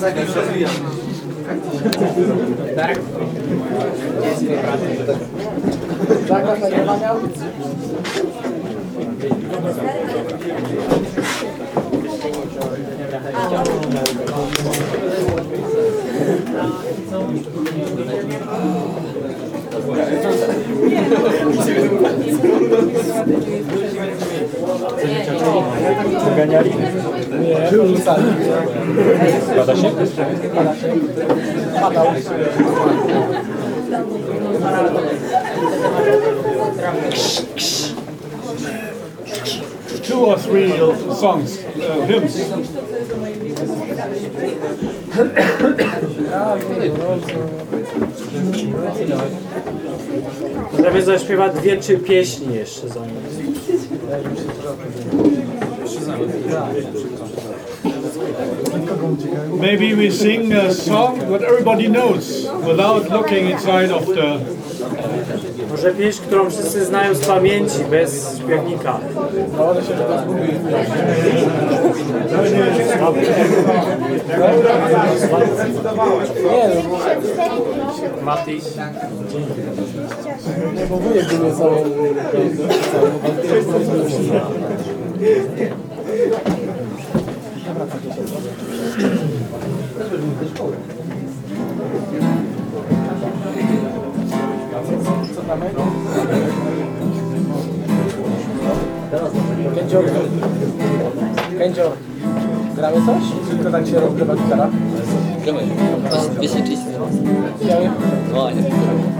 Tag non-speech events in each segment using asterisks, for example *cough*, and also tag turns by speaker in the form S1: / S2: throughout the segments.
S1: Zakaz nagrywania?
S2: Zaganiali?
S1: Nie, porzucali.
S2: Zgadza się?
S1: Pada się. Padał.
S3: two or three songs, uh, hymns.
S4: Prawie zaśpiewa dwie, trzy pieśni jeszcze za nim.
S3: Maybe we sing a song that everybody knows without looking inside of the.
S4: Może pieśń, którą wszyscy znają z pamięci, bez śpiewnika.
S1: Się tego zgubić. Nie, no bo wujek by mnie całą... Co tam Kędzior. Kędzior. Gramy coś? Tylko tak się rozgrywa gitara?
S5: Gramy. Pieśń czyści.
S1: Biały?
S5: No, nie.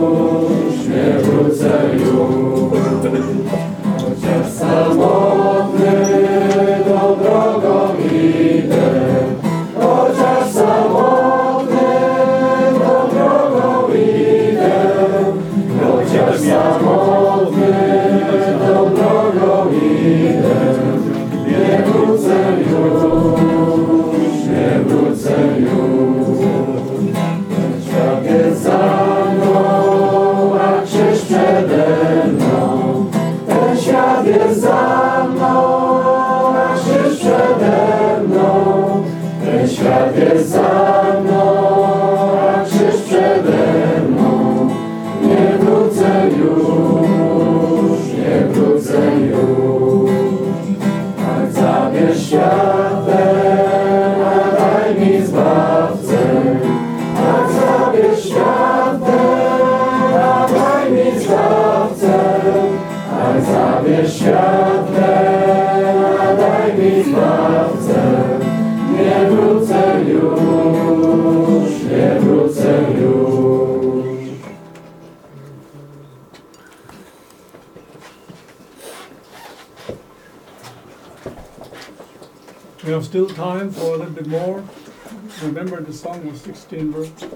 S3: Remember, the song was 16 verses.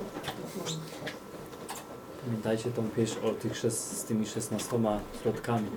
S4: Pamiętajcie tą pieśń o tych szes, z tymi 16 środkami.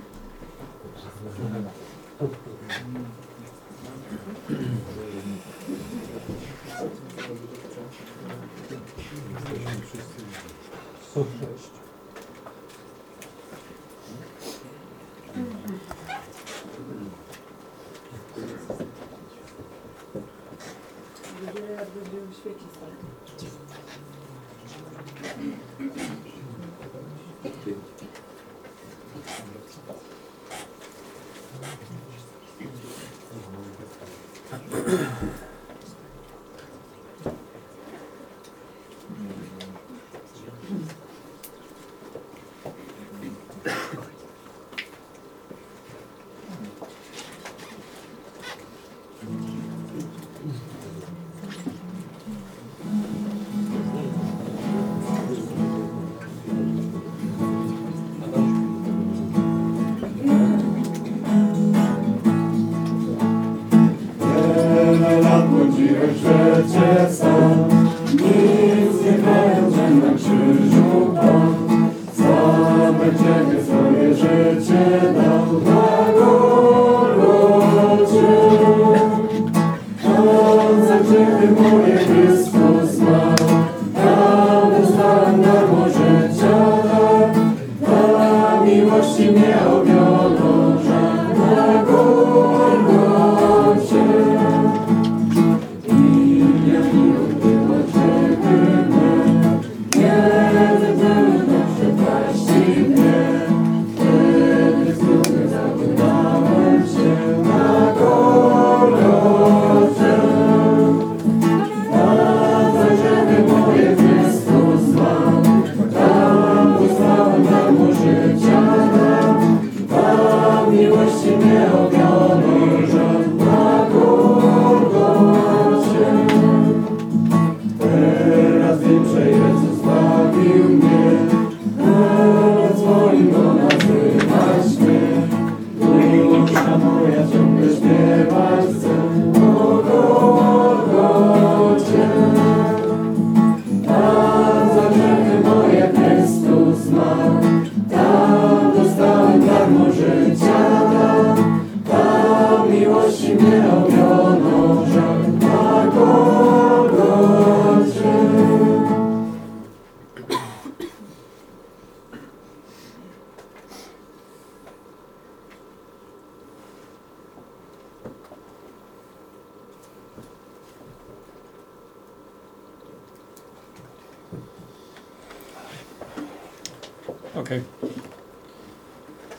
S3: Okay.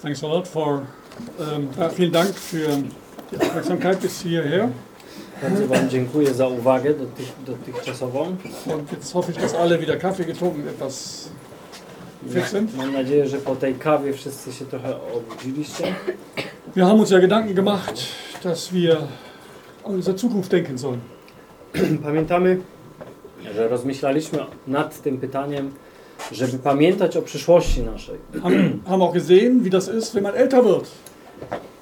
S3: Thanks a lot for, ja, vielen Dank für die Aufmerksamkeit bis hierher.
S5: Bardzo Wam dziękuję za uwagę dotych, dotychczasową.
S3: Und jetzt hoffe ich, dass alle wieder Kaffee getrunken etwas fit sind.
S5: Mam nadzieję, że po tej kawie wszyscy się trochę obudziliście.
S3: Wir haben uns ja Gedanken gemacht, dass wir an unsere Zukunft denken sollen.
S5: Pamiętamy, że rozmyślaliśmy nad tym pytaniem, żeby pamiętać o przyszłości naszej. *clears throat*
S3: Haben, haben auch gesehen, wie das ist, wenn man älter wird.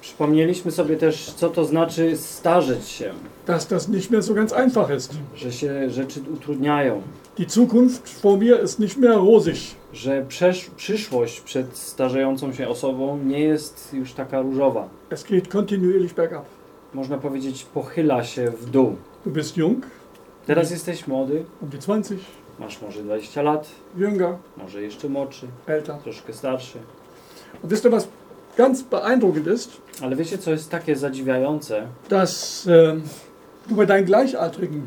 S5: Przypomnieliśmy sobie też, co to znaczy starzeć się,
S3: Dass das nicht mehr so ganz einfach ist.
S5: że się rzeczy utrudniają,
S3: Die Zukunft vor mir ist nicht mehr rosig.
S5: że przyszłość przed starzejącą się osobą nie jest już taka różowa.
S3: Es geht kontinuierlich bergab.
S5: Można powiedzieć, pochyla się w dół.
S3: Du bist jung,
S5: Teraz jesteś młody,
S3: um die 20,
S5: masz może 20 lat,
S3: jünger,
S5: może jeszcze młodszy,
S3: älter.
S5: troszkę starszy.
S3: Und wisst ihr, was ganz beeindruckend ist?
S5: Ale wiecie, co jest takie zadziwiające?
S3: Dass ähm, du bei deinen Gleichaltrigen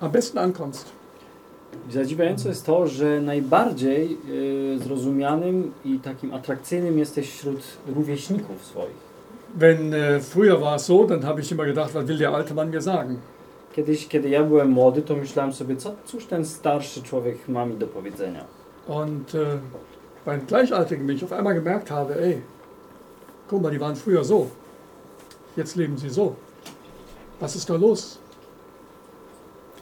S3: am besten ankommst.
S5: Zadziwiające jest to, że najbardziej y, zrozumianym i takim atrakcyjnym jesteś wśród rówieśników swoich.
S3: Wenn äh, früher war es so, dann habe ich immer gedacht, was will der alte Mann mir sagen?
S5: Kiedyś, kiedy ja byłem młody, to myślałem sobie, co cóż ten starszy człowiek ma mi do powiedzenia.
S3: Und äh, bei den Gleichaltrigen, wenn ich auf einmal gemerkt habe, ey, guck mal, die waren früher so, jetzt leben sie so. Was ist da los?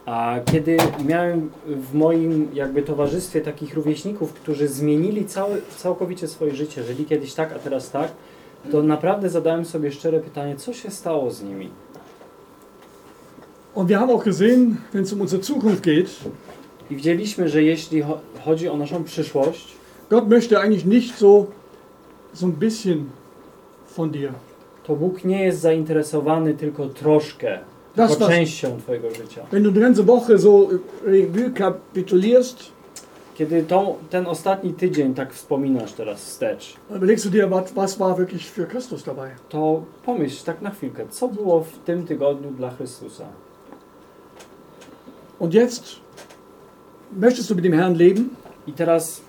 S5: A kiedy miałem w moim jakby towarzystwie takich rówieśników, którzy zmienili całe, całkowicie swoje życie, żyli kiedyś tak, a teraz tak, to naprawdę zadałem sobie szczere pytanie, co się stało z nimi.
S3: Und wir haben auch gesehen, wenn es um unsere Zukunft geht,
S5: I widzieliśmy, że jeśli cho- chodzi o naszą przyszłość,
S3: Gott möchte eigentlich nicht so, so ein bisschen von dir.
S5: to Bóg nie jest zainteresowany tylko troszkę,
S3: Das,
S5: tylko
S3: was,
S5: częścią Twojego życia.
S3: wenn du die ganze Woche so äh, Revue kapitulierst,
S5: Kiedy tą, ten ostatni tydzień tak wspominasz teraz wstecz,
S3: dann überlegst du dir, was, was war wirklich für Christus dabei?
S5: to pomyśl tak na chwilkę, co było w tym tygodniu dla Chrystusa.
S3: Und jetzt möchtest du mit dem Herrn leben
S5: I teraz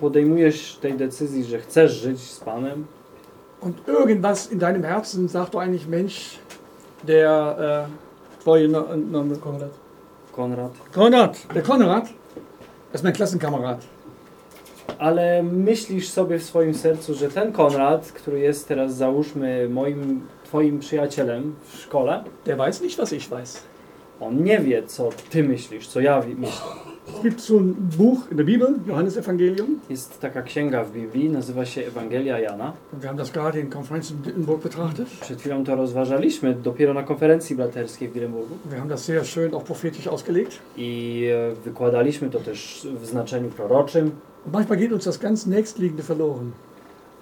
S5: podejmujesz tej decyzji, że chcesz żyć z Panem
S3: und irgendwas in deinem Herzen sagt du eigentlich, Mensch, der, äh, no, no, Konrad.
S5: Konrad.
S3: Konrad, der Konrad, das ist mein Klassenkamerad.
S5: Ale myślisz sobie w swoim sercu, że ten Konrad, który jest teraz załóżmy moim, twoim przyjacielem w szkole,
S3: Der weiß nicht, was ich weiß.
S5: On nie wie, co ty myślisz, co ja myślę.
S3: Es gibt so ein Buch in der Bibel, Johannesevangelium.
S5: Jest taka księga w Biblii, nazywa się Ewangelia Jana.
S3: Und wir haben das gerade in Konferenz in Dittenburg betrachtet.
S5: Przed chwilą to rozważaliśmy dopiero na konferencji braterskiej w Wilenburgu
S3: Wir haben das sehr schön auch prophetisch ausgelegt.
S5: i e, wykładaliśmy to też w znaczeniu proroczym.
S3: Und manchmal geht uns das ganz Nächstliegende verloren.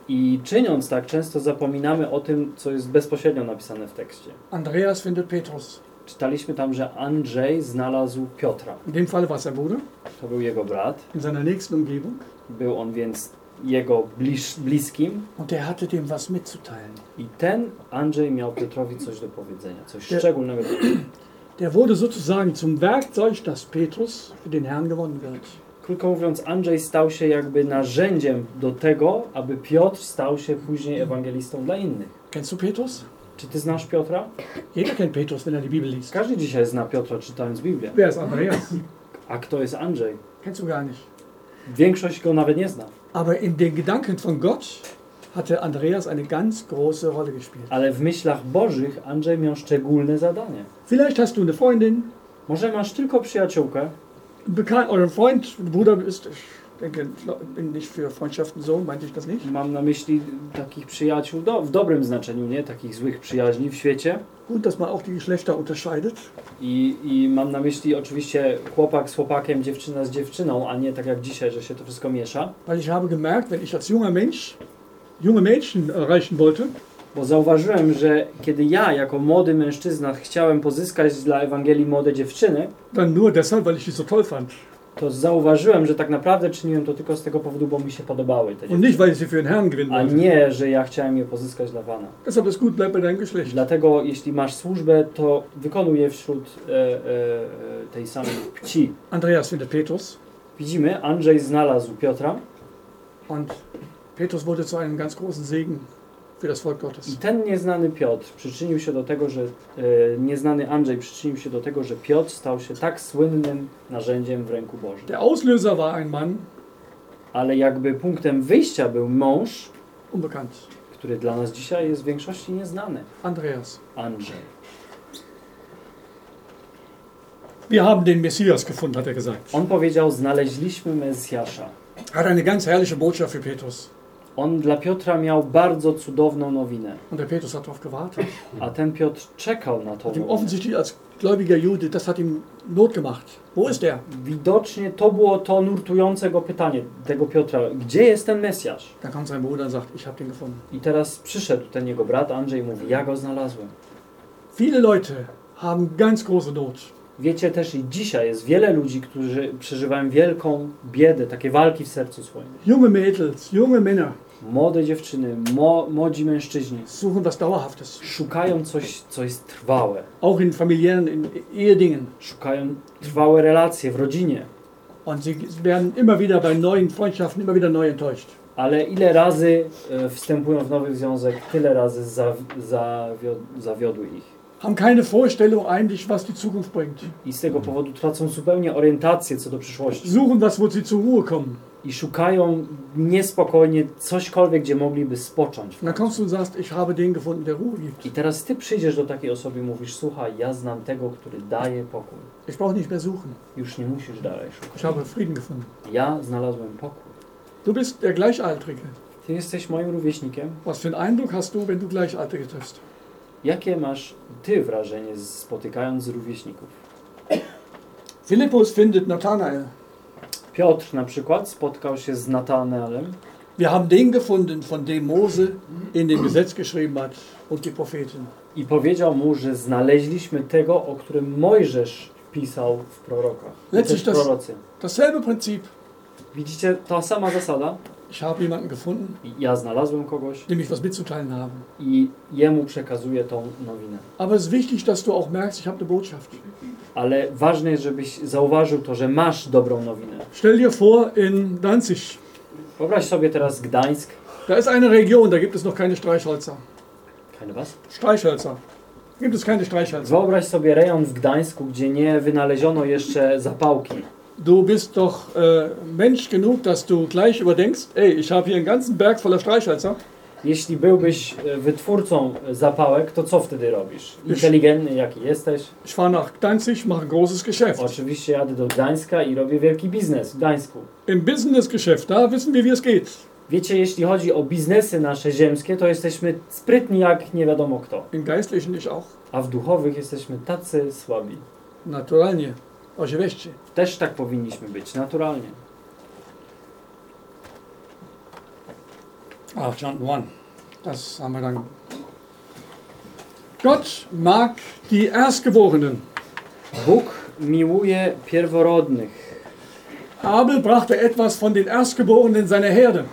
S5: I czyniąc tak, często zapominamy o tym, co jest bezpośrednio napisane w tekście.
S3: Andreas findet Petrus.
S5: Czytaliśmy tam, że Andrzej znalazł Piotra.
S3: In dem Fall war es sein Bruder,
S5: To był jego brat.
S3: in seiner nächsten Umgebung.
S5: Był on więc jego bliż, bliskim
S3: Und der hatte dem was mitzuteilen.
S5: i ten Andrzej miał Piotrowi coś do powiedzenia, coś
S3: Ja.
S5: szczególnego do powiedzenia.
S3: Der wurde sozusagen zum Werkzeug, dass Petrus für den Herrn gewonnen wird.
S5: Krótko mówiąc, Andrzej stał się jakby narzędziem do tego, aby Piotr stał się później ewangelistą dla innych.
S3: Kennst du Petrus?
S5: Czy ty znasz Piotra?
S3: Jeder kennt Petrus, wenn er die Bibel liest.
S5: Każdy dzisiaj zna Piotra czytając Biblię.
S3: Wer ist Andreas?
S5: A kto jest Andrzej?
S3: Kennst du gar nicht.
S5: Większość go nawet nie zna.
S3: Aber in den Gedanken von Gott hatte Andreas eine ganz große Rolle gespielt.
S5: Ale w myślach bożych Andrzej miał szczególne zadanie.
S3: Vielleicht hast du eine Freundin,
S5: Może masz tylko przyjaciółkę,
S3: Bekan oder Freund, Bruder bist. Ich denke, ich bin nicht für Freundschaften so, meinte ich das nicht.
S5: mam na myśli takich przyjaciół do, w dobrym znaczeniu, nie takich złych przyjaźni w świecie.
S3: Gut, dass man auch die Geschlechter unterscheidet.
S5: I, I mam na myśli oczywiście chłopak z chłopakiem, dziewczyna z dziewczyną, a nie tak jak dzisiaj, że się to wszystko miesza.
S3: Weil ich habe gemerkt, wenn ich als junger Mensch junge Mädchen erreichen wollte,
S5: Bo zauważyłem, że kiedy ja jako młody mężczyzna chciałem pozyskać dla Ewangelii młode dziewczyny,
S3: dann nur deshalb, weil ich die so toll fand.
S5: To zauważyłem, że tak naprawdę czyniłem to tylko z tego powodu, bo mi się podobały te
S3: Und nicht, weil ich sie für den Herrn gewinnen
S5: A
S3: wollte.
S5: nie, że ja chciałem je pozyskać dla Pana.
S3: Deshalb ist gut, bleib bei deinem Geschlecht.
S5: Dlatego jeśli masz służbę, to wykonuj je wśród e, e, e, tej samej płci.
S3: Andreas findet Petrus
S5: Widzimy, Andrzej znalazł Piotra
S3: und Petrus wurde zu einem ganz großen Segen
S5: i ten nieznany Piotr przyczynił się do tego, że e, nieznany Andrzej przyczynił się do tego, że Piotr stał się tak słynnym narzędziem w ręku Bożym.
S3: Der Auslöser war ein Mann,
S5: Ale jakby punktem wyjścia był mąż,
S3: unbekannt,
S5: który dla nas dzisiaj jest w większości nieznany.
S3: Andreas.
S5: Andrzej.
S3: Wir haben den Messias gefunden, hat er gesagt.
S5: On powiedział, znaleźliśmy Mesjasza.
S3: Hat eine ganz herrliche Botschaft für Petrus.
S5: On dla Piotra miał bardzo cudowną nowinę,
S3: Und der Petrus hat darauf gewartet.
S5: a ten Piotr czekał na to.
S3: Offensichtlich als gläubiger Jude, das hat ihm Not gemacht. Wo ist er?
S5: Widocznie to było to nurtujące go pytanie tego Piotra. Gdzie jest ten Mesjasz?
S3: Dann kommt sein Bruder und sagt, ich habe den gefunden.
S5: I teraz przyszedł ten jego brat Andrzej i mówi, ja go znalazłem.
S3: Viele Leute haben ganz große Not.
S5: Wiecie też i dzisiaj jest wiele ludzi, którzy przeżywają wielką biedę, takie walki w sercu swoim.
S3: Junge Mädels, junge Männer
S5: Młode dziewczyny, mo, młodzi mężczyźni
S3: suchen was Dauerhaftes.
S5: szukają coś, co jest trwałe.
S3: Auch in familiären, in Ehedingen.
S5: Szukają trwałe relacje w rodzinie.
S3: Und sie werden immer wieder bei neuen Freundschaften immer wieder neu enttäuscht.
S5: Ale ile razy e, wstępują w nowy związek, tyle razy za, zawiod, zawiodły ich.
S3: Haben keine Vorstellung eigentlich, was die Zukunft bringt.
S5: I z tego powodu tracą zupełnie orientację co do przyszłości.
S3: Suchen was, wo sie zur Ruhe kommen.
S5: I szukają niespokojnie cośkolwiek, gdzie mogliby spocząć.
S3: Und dann kommst du und sagst, ich habe den gefunden, der Ruhe gibt.
S5: I teraz ty przyjdziesz do takiej osoby i mówisz, słuchaj, ja znam tego, który daje pokój.
S3: Ich brauche nicht mehr suchen.
S5: Już nie musisz dalej szukać.
S3: Ich habe Frieden gefunden.
S5: Ja znalazłem pokój.
S3: Du bist der Gleichaltrige.
S5: Ty jesteś moim rówieśnikiem.
S3: Was für einen Eindruck hast du, wenn du Gleichaltrige triffst?
S5: Jakie masz ty wrażenie spotykając rówieśników?
S3: Philippus findet Nathanael.
S5: Piotr na przykład spotkał się z Natanaelem
S3: Wir haben den gefunden, von dem Mose in dem Gesetz geschrieben hat und die Propheten.
S5: i powiedział mu, że znaleźliśmy tego, o którym Mojżesz pisał w prorokach.
S3: Letztlich das-. Dasselbe Prinzip.
S5: Widzicie, ta sama zasada.
S3: Ich habe jemanden gefunden,
S5: Ja znalazłem kogoś
S3: dem ich was mitzuteilen habe.
S5: i jemu przekazuję tą nowinę.
S3: Aber es ist wichtig, dass du auch merkst, ich habe eine Botschaft.
S5: Ale ważne jest, żebyś zauważył to, że masz dobrą nowinę.
S3: Stell dir vor, in Danzig,
S5: Wyobraź sobie teraz Gdańsk.
S3: da ist eine Region, da gibt es noch keine Streichhölzer.
S5: Keine was?
S3: Streichhölzer. Gibt es keine Streichhölzer.
S5: Wyobraź sobie rejon w Gdańsku, gdzie nie wynaleziono jeszcze zapałki.
S3: Du bist doch äh, Mensch genug, dass du gleich überdenkst, ey, ich habe hier einen ganzen Berg voller Streichhölzer.
S5: Jeśli byłbyś e, wytwórcą e, zapałek, to co wtedy robisz? Inteligentny jaki jesteś?
S3: Ich fahre nach Danzig, mache ein großes Geschäft.
S5: Oczywiście jadę do Gdańska i robię wielki biznes w Gdańsku.
S3: Im Businessgeschäft, da wissen wir, wie es geht.
S5: Wiecie, jeśli chodzi o biznesy nasze ziemskie, to jesteśmy sprytni jak nie wiadomo kto.
S3: Im Geistlichen ich auch.
S5: A w duchowych jesteśmy tacy słabi.
S3: Naturalnie. Oczywiście.
S5: Też tak powinniśmy być, naturalnie.
S3: Ach, John 1. Das haben wir dann. Gott mag die Erstgeborenen.
S5: Bóg miłuje pierworodnych.
S3: Abel brachte etwas von den Erstgeborenen seiner Herde.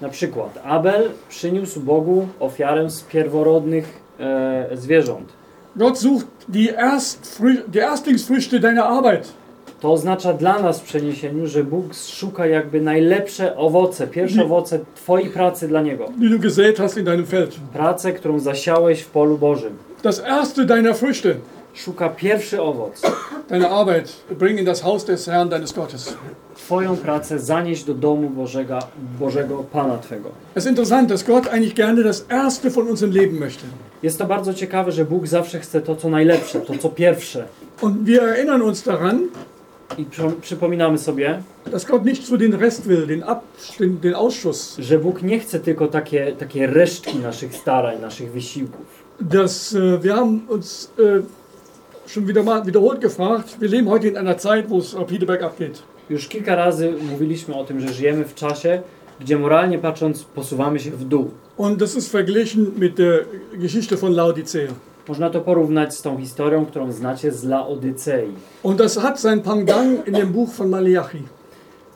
S5: Na przykład Abel przyniósł Bogu ofiarę z pierworodnych e, zwierząt.
S3: Gott sucht die, Erstfrü die Erstlingsfrüchte deiner Arbeit.
S5: To oznacza dla nas w przeniesieniu, że Bóg szuka jakby najlepsze owoce, pierwsze owoce Twojej pracy dla Niego.
S3: die du gesät hast in deinem Feld.
S5: Pracę, którą zasiałeś w polu Bożym.
S3: Das erste deiner Früchte,
S5: Szuka pierwszy owoc.
S3: deine Arbeit, bring in das Haus des Herrn deines Gottes.
S5: Twoją pracę zanieść do domu Bożego, Bożego Pana Twego.
S3: Es ist interessant, dass Gott eigentlich gerne das Erste von unserem Leben möchte.
S5: Jest to bardzo ciekawe, że Bóg zawsze chce to, co najlepsze, to, co pierwsze.
S3: Und wir erinnern uns daran,
S5: I przy, przypominamy sobie,
S3: dass Gott nicht so den Rest will, den, Ab, den, den Ausschuss.
S5: że Bóg nie chce tylko takie, takie resztki naszych starań, naszych wysiłków.
S3: Das, äh, wir haben uns äh, schon wieder mal wiederholt gefragt, wir leben heute in einer Zeit, wo es rapide bergab geht.
S5: Już kilka razy mówiliśmy o tym, że żyjemy w czasie, gdzie moralnie patrząc posuwamy się w dół.
S3: Und das ist verglichen mit der Geschichte von Laodicea.
S5: Można to porównać z tą historią, którą znacie z Laodycei.
S3: Und das hat sein Pendant in dem Buch von Malachi.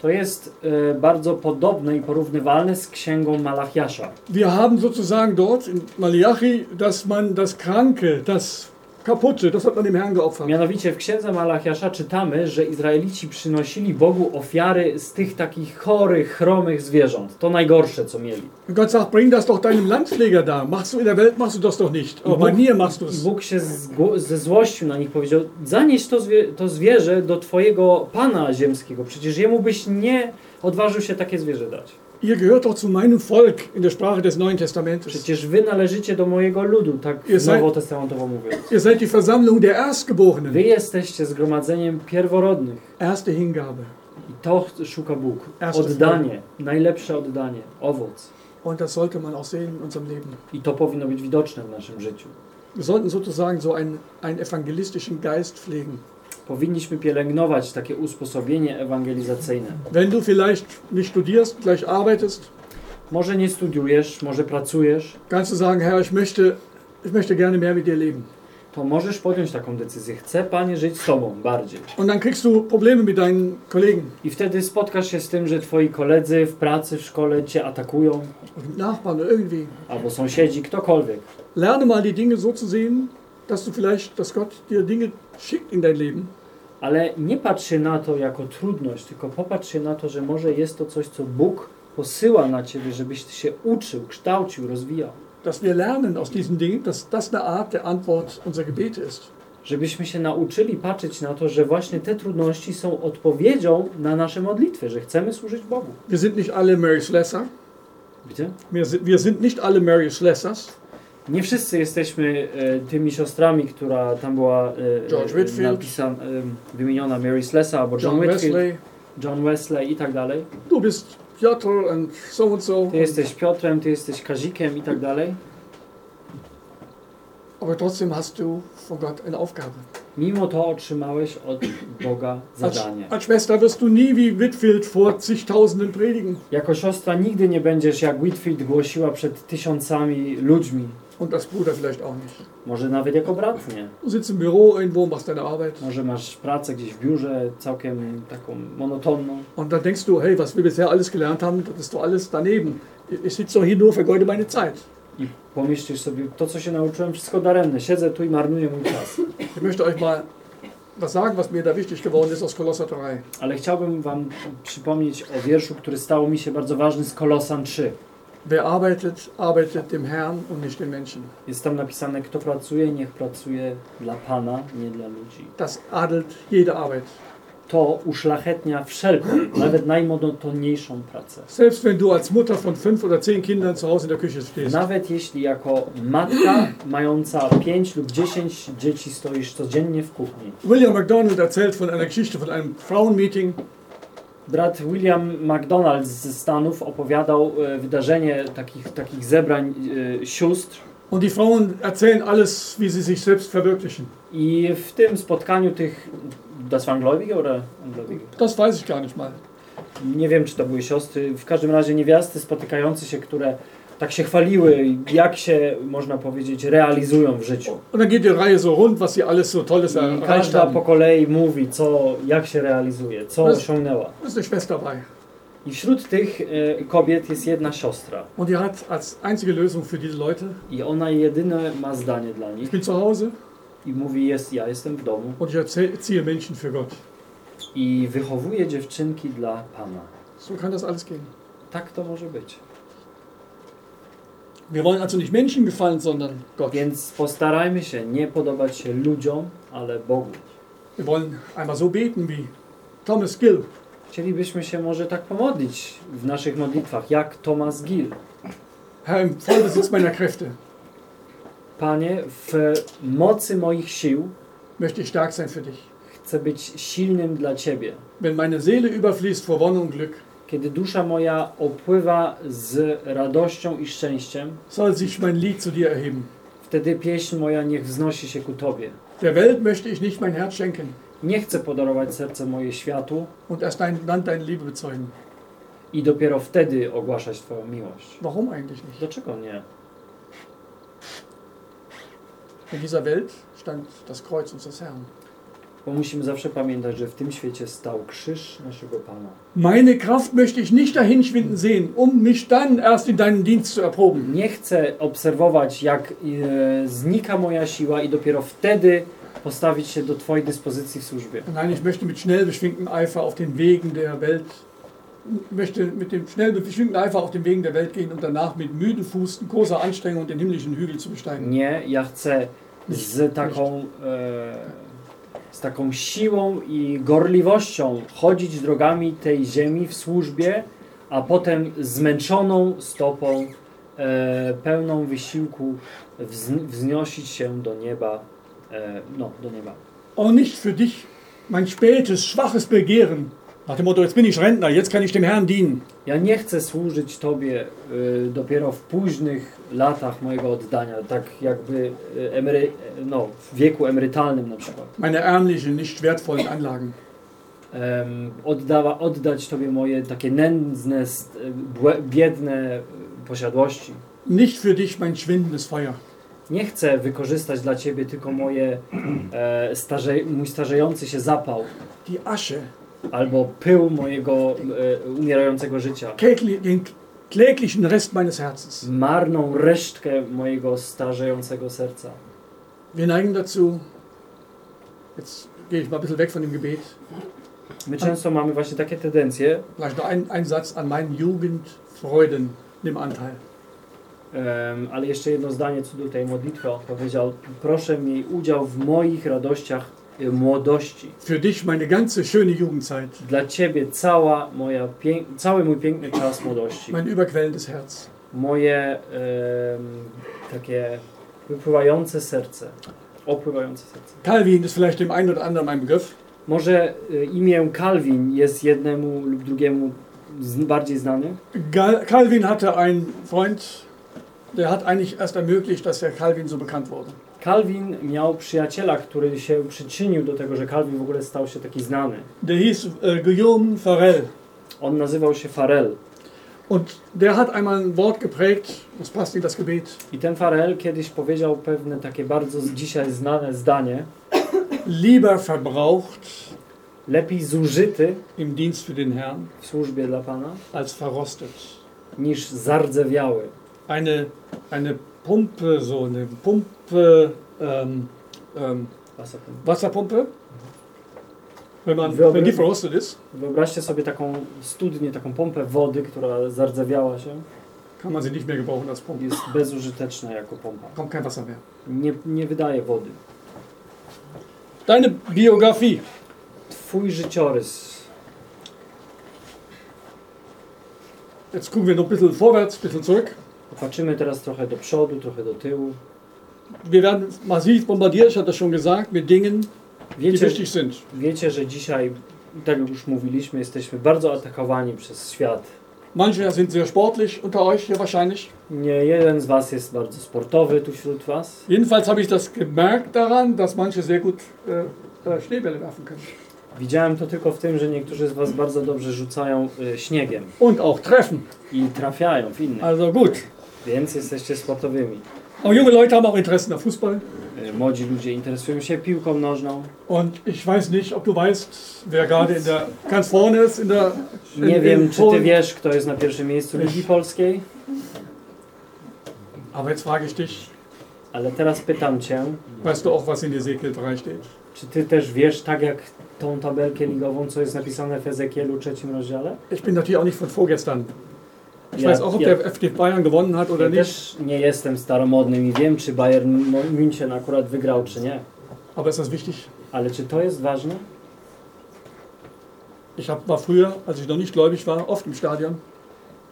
S5: To jest e, bardzo podobne i porównywalne z księgą Malachiasza.
S3: Wir haben sozusagen dort in Malachi, dass man das Kranke, das Kaputte, das hat man dem Herrn geopfert.
S5: Mianowicie w księdze Malachiasza czytamy, że Izraelici przynosili Bogu ofiary z tych takich chorych, chromych zwierząt. To najgorsze, co mieli.
S3: Gott sagt, bring das doch deinem Landpfleger da. Machst du in der Welt, machst du das doch nicht. Aber bei mir machst du
S5: I
S3: es.
S5: Bóg się zgło- zezłościł na nich, powiedział: Zanieś to, zwie to zwierzę do twojego pana ziemskiego. Przecież jemu byś nie odważył się takie zwierzę dać.
S3: Ihr gehört doch zu meinem Volk in der Sprache des Neuen Testamentes.
S5: Przecież wy należycie do mojego ludu, tak
S3: Jest-
S5: nowotestamentowo mówiąc.
S3: Ihr seid die Versammlung der Erstgeborenen.
S5: Wy jesteście zgromadzeniem pierworodnych.
S3: Erste Hingabe.
S5: I to szuka Bóg.
S3: Erste
S5: Oddanie, najlepsze oddanie, owoc.
S3: Und das sollte man auch sehen in unserem Leben.
S5: I to powinno być widoczne w naszym życiu.
S3: Wir sollten sozusagen so einen, einen evangelistischen Geist pflegen.
S5: Powinniśmy pielęgnować takie usposobienie ewangelizacyjne.
S3: Wenn du vielleicht nicht studierst, gleich arbeitest,
S5: Może nie studiujesz, może pracujesz,
S3: kannst du sagen, Herr, ich möchte, ich möchte gerne mehr mit dir leben.
S5: to możesz podjąć taką decyzję. Chcę, Panie, żyć z Tobą bardziej.
S3: Und dann kriegst du Probleme mit deinen Kollegen,
S5: I wtedy spotkasz się z tym, że Twoi koledzy w pracy, w szkole Cię atakują,
S3: Nachbarn irgendwie.
S5: albo sąsiedzi, ktokolwiek.
S3: Lerne mal die Dinge so zu sehen, dass du vielleicht, dass Gott dir Dinge schickt in dein Leben,
S5: Ale nie patrz się na to jako trudność, tylko popatrz się na to, że może jest to coś, co Bóg posyła na Ciebie, żebyś się uczył, kształcił, rozwijał.
S3: dass wir lernen aus diesen Dingen, dass das eine Art der Antwort unserer Gebete ist.
S5: Żebyśmy się nauczyli patrzeć na to, że właśnie te trudności są odpowiedzią na nasze modlitwy, że chcemy służyć Bogu.
S3: Wir sind nicht alle Mary Slessor.
S5: Gdzie?
S3: Wir sind, wir sind nicht alle Mary Slessors.
S5: Nie wszyscy jesteśmy e, tymi siostrami, która tam była e,
S3: George
S5: e,
S3: Whitfield.
S5: napisan, e, wymieniona Mary Slessor albo John,
S3: John
S5: Whitfield,
S3: Wesley.
S5: John Wesley i tak dalej.
S3: Du bist Piotr and so and so.
S5: Ty jesteś Piotrem, ty jesteś Kazikiem i tak dalej.
S3: Aber trotzdem hast du von Gott eine Aufgabe.
S5: Mimo to otrzymałeś od Boga
S3: Als,
S5: zadanie.
S3: als Schwester wirst du nie wie Whitfield vor zigtausenden predigen.
S5: Jako siostra nigdy nie będziesz jak Whitfield głosiła przed tysiącami ludźmi.
S3: Und als Bruder vielleicht auch nicht.
S5: Może nawet jako brat nie.
S3: Sitzt im Büro irgendwo, machst deine Arbeit.
S5: Może masz pracę gdzieś w biurze, całkiem taką monotonną.
S3: Und dann denkst du, hey, was wir bisher alles gelernt haben, das ist doch alles daneben. Ich sitze doch hier nur, vergeude meine Zeit.
S5: I pomyślisz sobie, to co się nauczyłem, wszystko daremne. Siedzę tu i marnuję mój czas.
S3: Ich möchte euch mal was sagen, was mir da wichtig geworden ist aus Kolosser 3.
S5: Ale chciałbym Wam przypomnieć o wierszu, który stało mi się bardzo ważny z Kolosan 3.
S3: Wer arbeitet, arbeitet dem Herrn und nicht den Menschen.
S5: Jest tam napisane, kto pracuje, niech pracuje dla Pana, nie dla ludzi.
S3: Das adelt jede Arbeit.
S5: To uszlachetnia wszelką, nawet najmonotonniejszą pracę.
S3: Selbst wenn du als Mutter von fünf oder zehn Kindern zu Hause in der Küche stehst.
S5: Nawet jeśli jako matka mająca 5 lub 10 dzieci stoisz codziennie w kuchni.
S3: William MacDonald erzählt von einer Geschichte von einem Frauenmeeting.
S5: Brat William McDonald ze Stanów opowiadał e, wydarzenie takich, takich zebrań e, sióstr
S3: Und die Frauen erzählen alles, wie sie sich selbst verwirklichen.
S5: i w tym spotkaniu tych, das waren Gläubige oder Ungläubige?
S3: Das weiß ich gar nicht mal.
S5: Nie wiem, czy to były siostry, w każdym razie niewiasty spotykające się, które tak się chwaliły, jak się, można powiedzieć, realizują w życiu.
S3: Und dann geht die Reihe so rund, was sie alles so Tolles
S5: I
S3: erreicht
S5: każda
S3: haben.
S5: po kolei mówi, co, jak się realizuje, co
S3: jest-
S5: osiągnęła.
S3: Da ist eine Schwester dabei.
S5: I wśród tych e, kobiet jest jedna siostra.
S3: Und die hat als einzige Lösung für diese Leute,
S5: I ona jedyne ma zdanie dla
S3: ich
S5: nich.
S3: bin zu Hause
S5: I mówi, jest, ja jestem w domu.
S3: und ich erziehe Menschen für Gott.
S5: I wychowuje dziewczynki dla Pana.
S3: So kann das alles gehen.
S5: Tak to może być.
S3: Wir wollen also nicht Menschen gefallen, sondern Gott.
S5: Więc postarajmy się nie podobać się ludziom, ale Bogu.
S3: Wir wollen einmal so beten wie Thomas Gill.
S5: Chcielibyśmy się może tak pomodlić w naszych modlitwach, jak Thomas Gill.
S3: Herr, im Vollbesitz meiner Kräfte
S5: Panie, w mocy moich sił
S3: möchte ich stark sein für dich.
S5: chcę być silnym dla Ciebie.
S3: Wenn meine Seele überfließt vor Wonne und Glück,
S5: Kiedy dusza moja opływa z radością i szczęściem,
S3: soll sich mein Lied zu dir erheben.
S5: wtedy pieśń moja niech wznosi się ku Tobie.
S3: Der Welt möchte ich nicht mein Herz schenken
S5: Nie chcę podarować serce moje światu
S3: und erst dein Land deine Liebe bezeugen.
S5: i dopiero wtedy ogłaszać Twoją miłość.
S3: Warum eigentlich nicht?
S5: Dlaczego nie?
S3: In dieser Welt stand das Kreuz unseres Herrn.
S5: Bo musimy zawsze pamiętać, że w tym świecie stał krzyż naszego Pana.
S3: Meine Kraft möchte ich nicht dahinschwinden sehen, um mich dann erst in deinen Dienst zu erproben.
S5: Nie chcę obserwować, jak e, znika moja siła i dopiero wtedy postawić się do Twojej dyspozycji w służbie.
S3: Nein, ich möchte mit schnell beschwingtem Eifer auf den Wegen der Welt, möchte mit dem schnell beschwingten Eifer auf den Wegen der Welt gehen und danach mit müden Fuß, großer Anstrengung den himmlischen Hügel zu besteigen.
S5: Nie, ja chcę z taką, e, z taką siłą i gorliwością chodzić drogami tej ziemi w służbie, a potem zmęczoną stopą, e, pełną wysiłku wzn- wznosić się do nieba. E, no, do nieba.
S3: Auch nicht für dich mein spätes, schwaches Begehren. Nach dem Motto, jetzt bin ich Rentner, jetzt kann ich dem Herrn dienen.
S5: Ja nie chcę służyć Tobie y, dopiero w późnych latach mojego oddania, tak jakby y, emery, no, w wieku emerytalnym na przykład.
S3: Meine ärmlichen, nicht wertvollen Anlagen.
S5: Em, oddała, oddać Tobie moje takie nędzne, y, biedne y, posiadłości.
S3: Nicht für dich mein schwindendes Feuer.
S5: Nie chcę wykorzystać dla Ciebie tylko moje, e, starze, mój starzejący się zapał
S3: Die Asche,
S5: albo pył mojego e, umierającego życia.
S3: klägli- den kläglichen Rest meines Herzens.
S5: Marną resztkę mojego starzejącego serca.
S3: Wir neigen dazu, jetzt gehe ich mal ein bisschen weg von dem Gebet,
S5: My często mamy właśnie takie tendencje,
S3: vielleicht noch ein, ein Satz an meinen Jugendfreuden nimm Anteil.
S5: em, ale jeszcze jedno zdanie co do tej modlitwy on powiedział, proszę miej udział w moich radościach młodości.
S3: Für dich meine ganze schöne Jugendzeit,
S5: Dla Ciebie cała moja, pięk- cały mój piękny czas młodości.
S3: mein überquellendes Herz.
S5: Moje em, takie wypływające serce, opływające serce.
S3: Calvin ist vielleicht dem einen oder anderen ein Begriff.
S5: Może imię Calvin jest jednemu lub drugiemu bardziej znany.
S3: Calvin hatte einen Freund, der hat eigentlich erst ermöglicht, dass der Calvin so bekannt wurde.
S5: Calvin miał przyjaciela, który się przyczynił do tego, że Calvin w ogóle stał się taki znany.
S3: Der hieß äh, Guillaume Farel.
S5: On nazywał się Farel.
S3: Und der hat einmal ein Wort geprägt, das passt in das Gebet.
S5: I ten Farel kiedyś powiedział pewne takie bardzo dzisiaj znane zdanie.
S3: Lieber verbraucht
S5: Lepiej zużyty
S3: im Dienst für den Herrn
S5: w służbie dla Pana,
S3: als verrostet.
S5: niż zardzewiały.
S3: Eine, eine Pumpe, so eine Pumpe, ähm, ähm, Wasserpumpe. Wenn, man,
S5: Wyobraź-
S3: wenn die verrostet ist,
S5: Wyobraźcie sobie taką studnię, taką pompę wody, która zardzewiała się.
S3: kann man sie nicht mehr gebrauchen als Pumpe.
S5: Jest bezużyteczna jako pompa.
S3: Kommt kein Wasser mehr.
S5: Nie, nie wydaje wody.
S3: Deine Biografie.
S5: Twój życiorys.
S3: Jetzt gucken wir noch ein bisschen vorwärts, ein bisschen zurück.
S5: Popatrzymy teraz trochę do przodu, trochę do tyłu.
S3: Wir werden massiv bombardiert, ich hatte das schon gesagt, mit Dingen, die
S5: Wiecie,
S3: wichtig sind.
S5: wiecie, że dzisiaj, tak jak już mówiliśmy, jesteśmy bardzo atakowani przez świat.
S3: Manche sind sehr sportlich unter euch hier wahrscheinlich.
S5: Nie jeden z Was jest bardzo sportowy tu wśród Was.
S3: Jedenfalls habe ich das gemerkt daran, dass manche sehr gut äh, äh, Schneebälle werfen können.
S5: Widziałem to tylko w tym, że niektórzy z Was bardzo dobrze rzucają y, śniegiem
S3: Und auch treffen.
S5: i trafiają w innych,
S3: Also gut.
S5: więc jesteście sportowymi.
S3: Aber junge Leute haben auch Interessen am Fußball.
S5: E, Młodzi ludzie interesują się piłką nożną.
S3: Und ich weiß nicht, ob du weißt, wer gerade in der ganz vorne ist in der in,
S5: Nie wiem, czy ty wiesz, kto jest na pierwszym miejscu Ligi Polskiej,
S3: Aber jetzt frage ich dich,
S5: ale teraz pytam cię,
S3: weißt du auch, was in Ezekiel 3 steht?
S5: czy ty też wiesz, tak jak tą tabelkę ligową, co jest napisane w Ezekielu trzecim rozdziale?
S3: Ich bin natürlich auch nicht von vorgestern. Ich
S5: Ja,
S3: weiß auch, ob
S5: ja.
S3: der FD Bayern gewonnen hat oder
S5: Ja
S3: nicht.
S5: też nie jestem staromodnym i wiem, czy Bayern München akurat wygrał, czy nie.
S3: Aber ist das wichtig?
S5: Ale czy to jest ważne?
S3: Ich hab, war früher, als ich noch nicht gläubig war, oft im Stadion.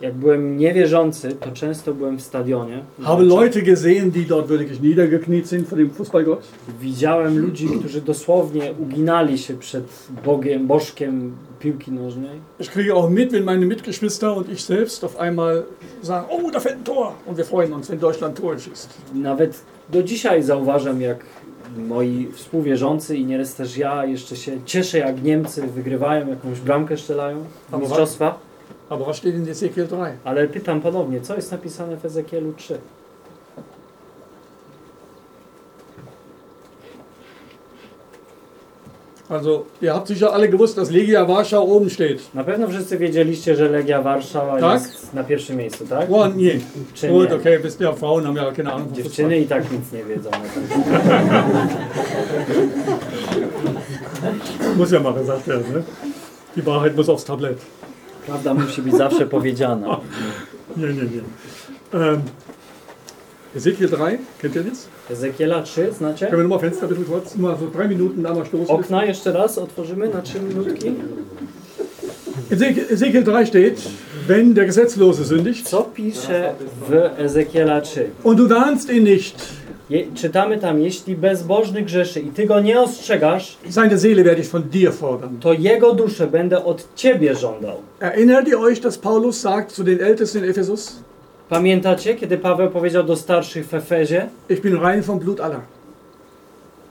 S5: Jak byłem niewierzący, to często byłem w stadionie.
S3: Habe Leute gesehen, die dort wirklich niedergekniet sind vor dem Fußballgott.
S5: Widziałem ludzi, którzy dosłownie uginali się przed Bogiem, bożkiem piłki nożnej.
S3: Ich kriege auch mit, wenn meine Mitgeschwister und ich selbst auf einmal sagen, oh, da fällt ein Tor. Und wir freuen uns, wenn Deutschland Tore schießt.
S5: Nawet do dzisiaj zauważam, jak moi współwierzący i nieraz też ja jeszcze się cieszę, jak Niemcy wygrywają, jakąś bramkę strzelają mistrzostwa.
S3: Aber was steht in Ezekiel 3?
S5: Ale pytam ponownie, co jest napisane w Ezekielu 3?
S3: Also, ihr habt sicher alle gewusst, dass Legia Warschau oben steht.
S5: Na pewno wszyscy wiedzieliście, że Legia Warszawa
S3: Tak?
S5: jest na pierwszym miejscu, tak?
S3: Oh, nee.
S5: Czy
S3: Gut,
S5: nie?
S3: okay, wisst ihr, Frauen haben ja keine Ahnung.
S5: Dziewczyny i tak nic nie wiedzą. *laughs*
S3: Muss ja machen, sagt er. Ne? Die Wahrheit muss aufs Tablett.
S5: Prawda musi być zawsze powiedziana. *laughs*
S3: Nee, nee, nee. Ähm, Ezekiel 3, kennt ihr das?
S5: Ezekiela 3, znacie?
S3: Können wir nochmal Fenster bitte kurz, nur so drei Minuten da mal stoßen?
S5: Okna jeszcze raz otworzymy na 3 minutki.
S3: Ezekiel, Ezekiel 3 steht, wenn der Gesetzlose sündigt
S5: Co pisze w Ezekiela 3?
S3: und du warnst ihn nicht,
S5: Je, czytamy tam, jeśli bezbożny grzeszy i ty go nie ostrzegasz,
S3: seine Seele werde ich von dir fordern.
S5: to jego duszę będę od ciebie żądał.
S3: Erinnert ihr euch, dass Paulus sagt zu den Ältesten in Ephesus,
S5: Pamiętacie, kiedy Paweł powiedział do starszych w Efezie?
S3: ich bin rein vom Blut aller.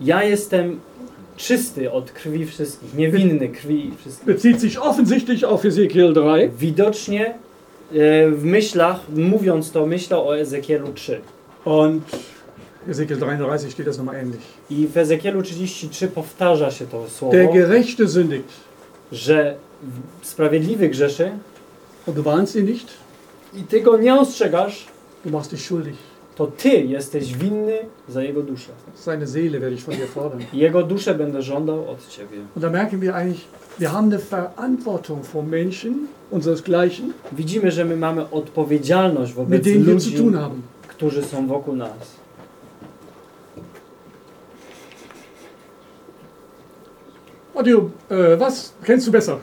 S5: Ja jestem czysty od krwi wszystkich, niewinny krwi wszystkich.
S3: Bezieht sich offensichtlich auf Ezekiel 3.
S5: Widocznie e, w myślach, mówiąc to, myślał o Ezekielu 3.
S3: Und Ezekiel 33 steht das nochmal ähnlich.
S5: I w Ezekielu 33 powtarza się to słowo,
S3: Der Gerechte sündigt
S5: że sprawiedliwy grzeszy
S3: und du warnst ihn nicht,
S5: i ty go nie ostrzegasz,
S3: du machst dich schuldig.
S5: to ty jesteś winny za jego duszę.
S3: Seine Seele werde ich von dir fordern.
S5: Jego duszę będę żądał od ciebie.
S3: Und da merken wir eigentlich, wir haben eine Verantwortung vor Menschen, unseresgleichen,
S5: Widzimy, że my mamy odpowiedzialność
S3: mit
S5: wobec
S3: denen wir zu
S5: ludzi,
S3: tun haben.
S5: którzy są wokół nas.
S3: Matteo, äh, was kennst du besser?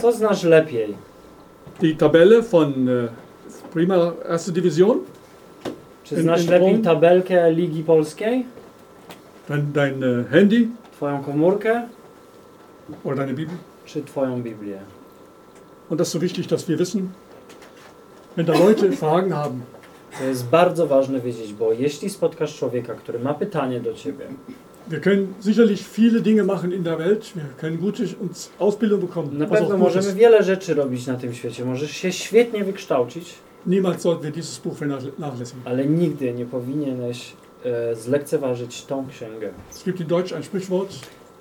S5: Co znasz lepiej?
S3: Die Tabelle von äh, Prima Erste Division,
S5: Czy znasz
S3: in
S5: lepiej
S3: Rom?
S5: tabelkę Ligi Polskiej?
S3: dein, dein äh, Handy
S5: Twoją komórkę?
S3: oder deine Bibel?
S5: Czy twoją Biblię?
S3: Und das ist so wichtig, dass wir wissen, wenn da Leute *laughs* Fragen haben,
S5: To jest bardzo ważne wiedzieć, bo jeśli spotkasz człowieka, który ma pytanie do ciebie,
S3: wir können sicherlich viele Dinge machen in der Welt, wir können gute Ausbildung bekommen,
S5: na pewno możemy wiele rzeczy robić na tym świecie. Możesz się świetnie wykształcić,
S3: Niemals sollten wir dieses Buch vernachlässigen.
S5: ale nigdy nie powinieneś e, zlekceważyć tą księgę.
S3: Es gibt in Deutsch ein Sprichwort,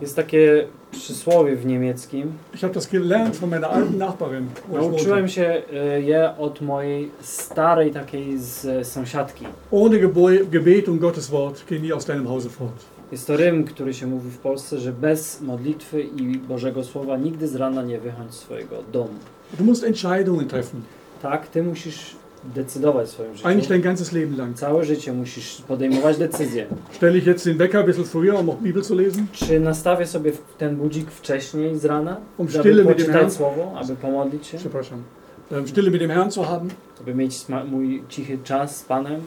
S5: Jest takie przysłowie w niemieckim.
S3: ich habe das gelernt von meiner alten Nachbarin.
S5: Nauczyłem się e, je od mojej starej takiej z sąsiadki.
S3: Ohne Gebet und Gottes Wort geh nie aus deinem Hause fort.
S5: Jest to rym, który się mówi w Polsce, że bez modlitwy i Bożego Słowa nigdy z rana nie wychodź z swojego domu.
S3: Du musst Entscheidungen treffen,
S5: Tak, ty musisz decydować w swoim życiu.
S3: eigentlich dein ganzes Leben lang.
S5: Całe życie musisz podejmować decyzje.
S3: Stelle ich jetzt den Wecker ein bisschen früher, um auch Bibel zu lesen?
S5: Czy nastawię sobie ten budzik wcześniej z rana,
S3: Um
S5: aby poczytać Słowo, aby pomodlić się,
S3: przepraszam, ähm, Stille mit dem Herrn zu haben?
S5: aby mieć mój cichy czas z Panem,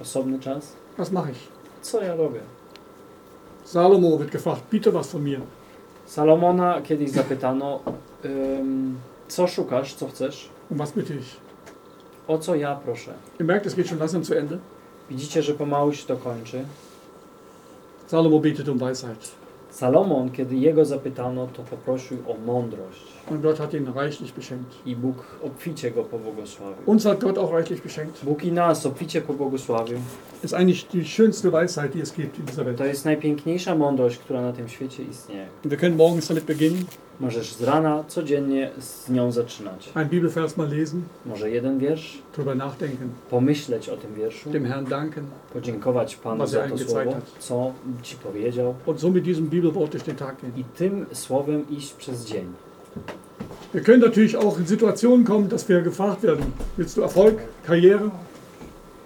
S5: osobny czas?
S3: Was mache ich?
S5: Co ja robię?
S3: Salomo wird gefragt, bitte was von mir.
S5: Salomona kiedyś zapytano, ym, co szukasz, co chcesz,
S3: Um was bitte ich?
S5: o co ja proszę.
S3: Ihr merkt, es geht schon langsam zu Ende.
S5: Widzicie, że pomału się to kończy.
S3: Salomo betet um Weisheit.
S5: Salomon, kiedy jego zapytano, to poprosił o mądrość.
S3: Und Gott hat ihn reichlich beschenkt.
S5: I Bóg obficie go pobłogosławił.
S3: Uns hat Gott auch reichlich beschenkt.
S5: Bóg i nas obficie pobłogosławił.
S3: Ist eigentlich die schönste Weisheit, die es gibt in dieser Welt.
S5: To jest najpiękniejsza mądrość, która na tym świecie istnieje.
S3: Wir können morgens damit beginnen,
S5: Możesz z rana codziennie z nią zaczynać.
S3: einen Bibelvers mal lesen,
S5: Może jeden wiersz,
S3: darüber nachdenken,
S5: pomyśleć o tym wierszu,
S3: dem Herrn danken
S5: podziękować Panu za
S3: er
S5: to słowo, co Ci powiedział
S3: und so mit diesem Bibelwort durch den Tag gehen.
S5: i tym słowem iść przez dzień.
S3: Wir können natürlich auch in Situationen kommen, dass wir gefragt werden, willst du Erfolg, Karriere?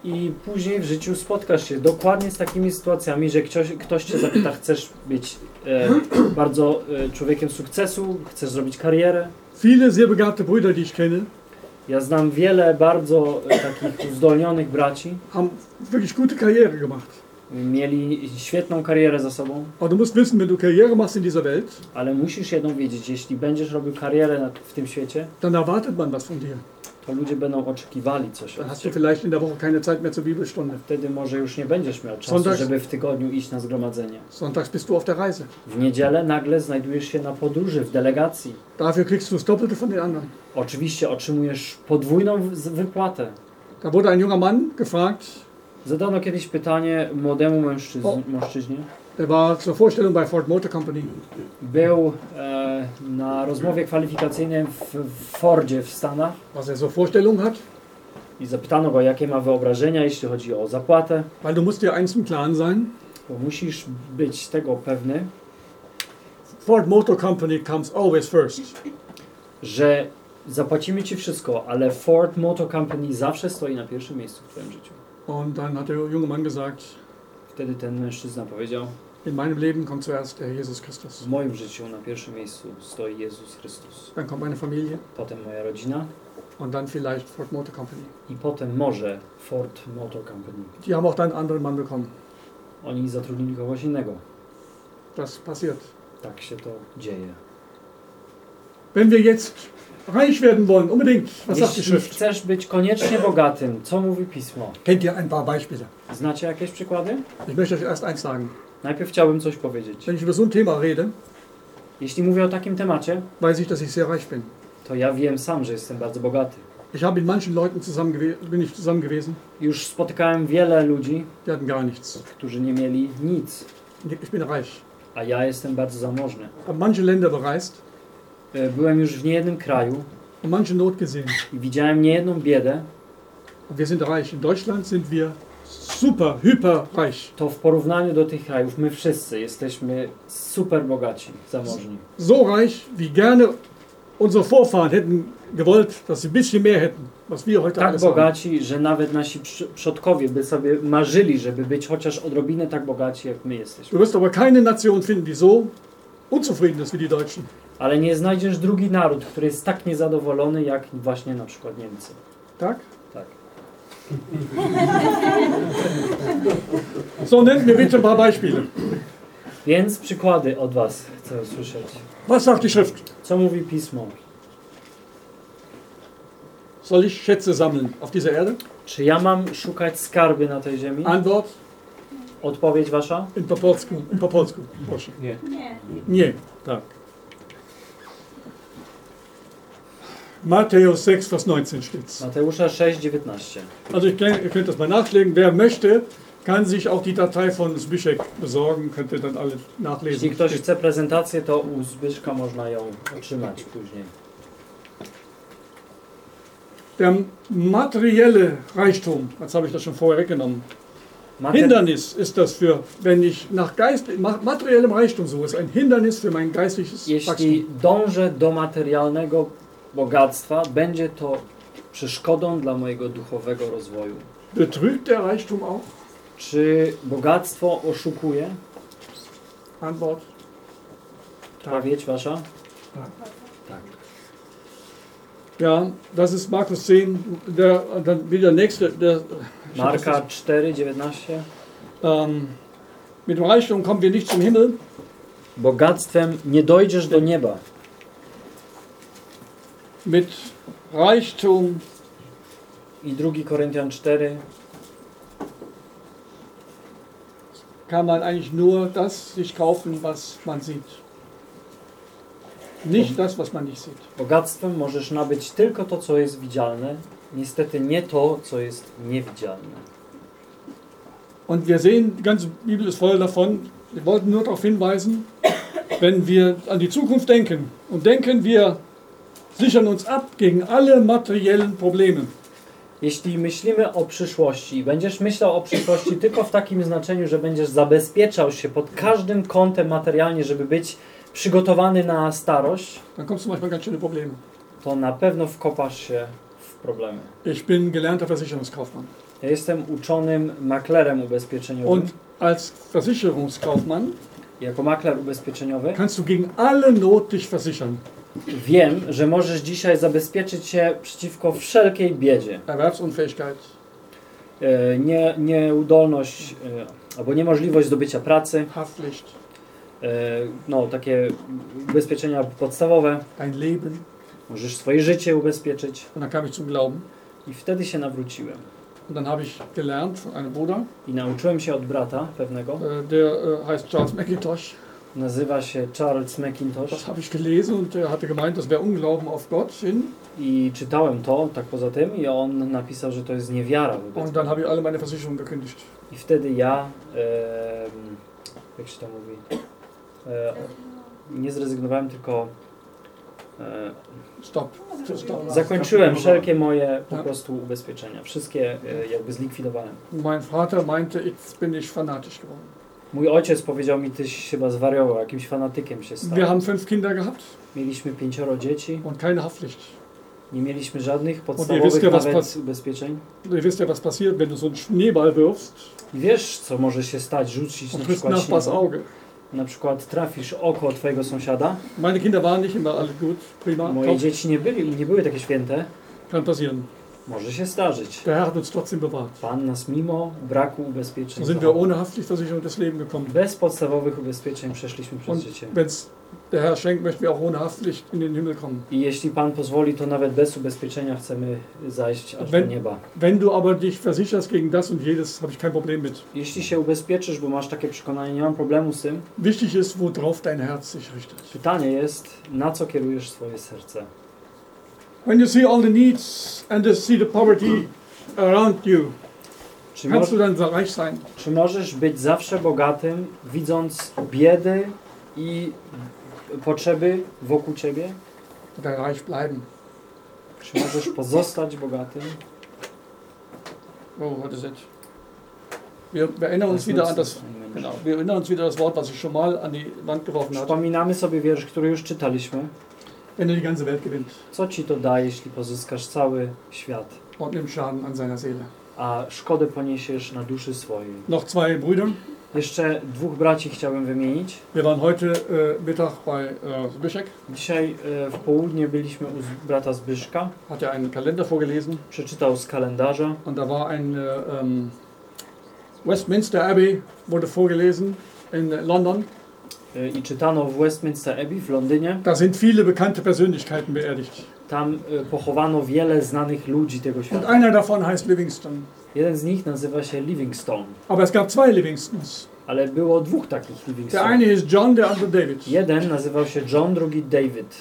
S5: I później w życiu spotkasz się dokładnie z takimi sytuacjami, że ktoś, ktoś Cię zapyta, chcesz być e, bardzo e, człowiekiem sukcesu, chcesz zrobić karierę.
S3: Viele sehr begabte Brüder, die ich kenne,
S5: Ja znam wiele bardzo e, takich uzdolnionych braci,
S3: haben wirklich gute Karriere gemacht.
S5: mieli świetną karierę za sobą,
S3: Aber du musst wissen, wenn du Karriere machst in dieser Welt,
S5: ale musisz jedną wiedzieć, jeśli będziesz robił karierę na, w tym świecie,
S3: dann erwartet man was von dir.
S5: To ludzie będą oczekiwali coś
S3: Dann
S5: od
S3: hast du
S5: ciebie.
S3: vielleicht in der Woche keine Zeit mehr zur Bibelstunde.
S5: Wtedy może już nie będziesz miał czasu,
S3: Sonntags-
S5: żeby w tygodniu iść na zgromadzenie.
S3: Sonntags bist du auf der Reise.
S5: W niedzielę nagle znajdujesz się na podróży, w delegacji.
S3: Dafür kriegst du das Doppelte von den anderen.
S5: Oczywiście otrzymujesz podwójną w- z- wypłatę.
S3: Da wurde ein junger Mann gefragt,
S5: Zadano kiedyś pytanie młodemu mężczyzn,
S3: O.
S5: mężczyźnie.
S3: Der war zur Vorstellung bei Ford Motor Company.
S5: Był e, na rozmowie kwalifikacyjnej w, Fordzie w Stanach
S3: Was er so Vorstellungen hat,
S5: i zapytano go, jakie ma wyobrażenia, jeśli chodzi o zapłatę.
S3: weil du musst dir eins im Klaren sein,
S5: Bo musisz być tego pewny,
S3: Ford Motor Company comes always first.
S5: że zapłacimy ci wszystko, ale Ford Motor Company zawsze stoi na pierwszym miejscu w twoim życiu.
S3: Und dann hat der junge Mann gesagt,
S5: Wtedy ten mężczyzna powiedział,
S3: in meinem Leben kommt zuerst der Jesus Christus.
S5: w moim życiu na pierwszym miejscu stoi Jezus Chrystus.
S3: Dann kommt meine Familie
S5: Potem moja rodzina
S3: und dann vielleicht Ford Motor Company.
S5: i potem może Ford Motor Company.
S3: Die haben auch dann einen anderen Mann bekommen.
S5: Oni zatrudnili kogoś innego.
S3: Das passiert.
S5: Tak się to dzieje.
S3: Wenn wir jetzt reich werden wollen, unbedingt, was sagt die
S5: Jeśli
S3: Schrift?
S5: chcesz być koniecznie bogatym, co mówi Pismo?
S3: Kennt ihr ein paar Beispiele?
S5: Znacie jakieś przykłady?
S3: Ich möchte euch erst eins sagen.
S5: Najpierw chciałbym coś powiedzieć.
S3: Wenn ich über so ein Thema rede,
S5: Jeśli mówię o takim temacie,
S3: weiß ich, dass ich sehr reich bin.
S5: to ja wiem sam, że jestem bardzo bogaty.
S3: Ich habe mit manchen Leuten zusammen gewe- bin ich zusammen gewesen,
S5: Już spotykałem wiele ludzi,
S3: die hatten gar nichts.
S5: którzy nie mieli nic,
S3: Ich bin reich.
S5: a ja jestem bardzo zamożny.
S3: Habe manche Länder bereist
S5: E, Byłem już w niejednym kraju
S3: und manche Not gesehen.
S5: i widziałem niejedną biedę,
S3: Und wir sind reich. In Deutschland sind wir super, hyper reich.
S5: to w porównaniu do tych krajów my wszyscy jesteśmy super bogaci, zamożni.
S3: So reich, wie gerne unsere Vorfahren hätten gewollt, dass sie ein bisschen mehr hätten, was wir heute
S5: Tak
S3: alles haben.
S5: bogaci, że nawet nasi przy- przodkowie by sobie marzyli, żeby być chociaż odrobinę tak bogaci, jak my jesteśmy.
S3: Du wirst aber keine Nation finden, die so unzufrieden ist wie die Deutschen.
S5: Ale nie znajdziesz drugi naród, który jest tak niezadowolony, jak właśnie na przykład Niemcy.
S3: Tak?
S5: Tak.
S3: So, nennt mir bitte ein paar Beispiele.
S5: Więc przykłady od Was chcę usłyszeć.
S3: Was sagt die Schrift?
S5: Co mówi Pismo?
S3: Soll ich Schätze sammeln auf dieser Erde?
S5: Czy ja mam szukać skarby na tej ziemi?
S3: Antwort
S5: Odpowiedź Wasza?
S3: in po polsku. In po polsku. Proszę.
S2: Nie.
S3: Nie. Tak. Matthäus 6, Vers 19 steht.
S5: Mateusza 6,19.
S3: Also ich, ihr könnt das mal nachlegen. Wer möchte, kann sich auch die Datei von Zbyszek besorgen. Könnt ihr dann alle nachlesen.
S5: Jeśli ktoś chce prezentację, to u Zbyszka można ją otrzymać później.
S3: Der materielle Reichtum, jetzt habe ich das schon vorher weggenommen.
S5: Mater-
S3: Hindernis ist das für, wenn ich nach Geist, ma- materiellem Reichtum suche, ist ein Hindernis für mein geistliches
S5: Jeśli
S3: Wachstum.
S5: dążę do materialnego bogactwa, będzie to przeszkodą dla mojego duchowego rozwoju.
S3: Betrügt der Reichtum auch?
S5: Czy bogactwo oszukuje?
S3: Antwort.
S5: Odpowiedź wasza? Tak.
S3: Ja, das ist Markus 10. Der, dann wieder der nächste. Der,
S5: Marka 4,19.
S3: ähm, mit dem Reichtum kommen wir nicht zum Himmel.
S5: Bogactwem nie dojdziesz do nieba.
S3: Mit Reichtum
S5: I 2 Koryntian 4.
S3: kann man eigentlich nur das sich kaufen, was man sieht. Nicht das, was man nicht sieht.
S5: Bogactwem możesz nabyć tylko to, co jest widzialne, niestety nie to, co jest niewidzialne.
S3: Und wir sehen, die ganze Bibel ist voll davon. Wir wollten nur darauf hinweisen, wenn wir an die Zukunft denken und denken, wir sichern uns ab gegen alle materiellen Probleme,
S5: Jeśli myślimy o przyszłości i będziesz myślał o przyszłości tylko w takim znaczeniu, że będziesz zabezpieczał się pod każdym kątem materialnie, żeby być przygotowany na starość,
S3: dann kommst du manchmal ganz schöne Probleme.
S5: to na pewno wkopasz się w problemy.
S3: Ich bin gelernter Versicherungskaufmann.
S5: Ja jestem uczonym maklerem ubezpieczeniowym.
S3: Und als Versicherungskaufmann
S5: Jako makler ubezpieczeniowy
S3: kannst du gegen alle Not dich versichern.
S5: Wiem, że możesz dzisiaj zabezpieczyć się przeciwko wszelkiej biedzie.
S3: Erwerbsunfähigkeit,
S5: Nie, nieudolność e, albo niemożliwość zdobycia pracy,
S3: Haftpflicht,
S5: e, no takie ubezpieczenia podstawowe.
S3: dein Leben.
S5: Możesz swoje życie ubezpieczyć.
S3: Und dann kam ich zum Glauben.
S5: I wtedy się nawróciłem.
S3: Und dann habe ich gelernt von einem Bruder,
S5: I nauczyłem się od brata pewnego.
S3: äh, der äh, heißt Charles McIntosh.
S5: Nazywa się Charles McIntosh.
S3: Das habe ich gelesen und er hatte gemeint, das wäre Unglauben auf Gott hin.
S5: I czytałem to, tak poza tym, i on napisał, że to jest niewiara wobec
S3: Und dann habe ich alle meine Versicherungen gekündigt.
S5: I wtedy ja, em, jak się to mówi, e, nie zrezygnowałem, tylko e,
S3: Stop. Stop.
S5: zakończyłem wszelkie moje po prostu ubezpieczenia. Wszystkie e, jakby zlikwidowałem.
S3: Mein Vater meinte, jetzt bin ich fanatisch geworden.
S5: Mój ojciec powiedział mi, tyś chyba zwariował, jakimś fanatykiem się stał.
S3: Wir haben fünf Kinder gehabt
S5: Mieliśmy pięcioro dzieci,
S3: und keine Haftpflicht.
S5: nie mieliśmy żadnych
S3: wisst
S5: podstawowych
S3: was
S5: nawet ubezpieczeń.
S3: Ihr wisst ja, was passiert, wenn du so einen Schneeball wirfst
S5: I wiesz, co może się stać, rzucić na przykład
S3: Nachbars. Auge.
S5: Na przykład trafisz oko twojego sąsiada.
S3: Meine Kinder waren nicht immer alle gut, prima.
S5: Moje
S3: Top.
S5: dzieci nie, byli, nie były takie święte.
S3: Kann passieren.
S5: Może się zdarzyć.
S3: Der Herr hat uns trotzdem bewahrt.
S5: Pan nas mimo braku ubezpieczeń
S3: sind wir ohne Haftpflichtversicherung durchs Leben gekommen.
S5: Bez podstawowych ubezpieczeń przeszliśmy przez
S3: Und
S5: życie.
S3: wenn es der Herr schenkt, möchten wir auch ohne Haftpflicht in den Himmel kommen.
S5: I jeśli Pan pozwoli, to nawet bez ubezpieczenia chcemy zajść aż do
S3: Wenn-
S5: nieba.
S3: Wenn du aber dich versicherst gegen das und jedes, habe ich kein Problem mit.
S5: Jeśli się ubezpieczysz, bo masz takie przekonanie, nie mam problemu z tym,
S3: Wichtig ist, worauf dein Herz sich richtet.
S5: pytanie jest, na co kierujesz swoje serce?
S3: When you see all the needs and you see the poverty around you,
S5: Czy, mo- czy możesz być zawsze bogatym, widząc biedy i potrzeby wokół ciebie?
S3: Reich bleiben?
S5: Czy możesz pozostać bogatym?
S3: Oh, what is it? Wir, wir erinnern uns wieder an das, genau, wir erinnern uns wieder das Wort, was ich schon mal an die Wand geworfen.
S5: Przypominamy sobie wiersz, który już czytaliśmy.
S3: Wenn er die ganze Welt gewinnt
S5: Co ci to da, jeśli pozyskasz cały świat,
S3: und nimmt Schaden an seiner Seele.
S5: a szkodę poniesiesz na duszy swojej?
S3: Noch zwei Brüder.
S5: Jeszcze dwóch braci chciałbym wymienić.
S3: Wir waren heute äh, Mittag bei äh, Zbyszek,
S5: Dzisiaj e, w południe byliśmy u brata Zbyszka.
S3: hat er einen Kalender vorgelesen
S5: Przeczytał z kalendarza.
S3: und da war ein äh, ähm, Westminster Abbey, wurde vorgelesen in London.
S5: I czytano w Westminster Abbey w Londynie.
S3: Da sind viele bekannte Persönlichkeiten beerdigt.
S5: Tam e, pochowano wiele znanych ludzi tego
S3: Und
S5: świata.
S3: einer davon heißt Livingston.
S5: Jeden z nich nazywa się Livingstone,
S3: Aber es gab zwei Livingstons.
S5: ale było dwóch takich
S3: Der
S5: Livingstone.
S3: eine ist John, der andere David.
S5: Jeden nazywał się John, drugi David.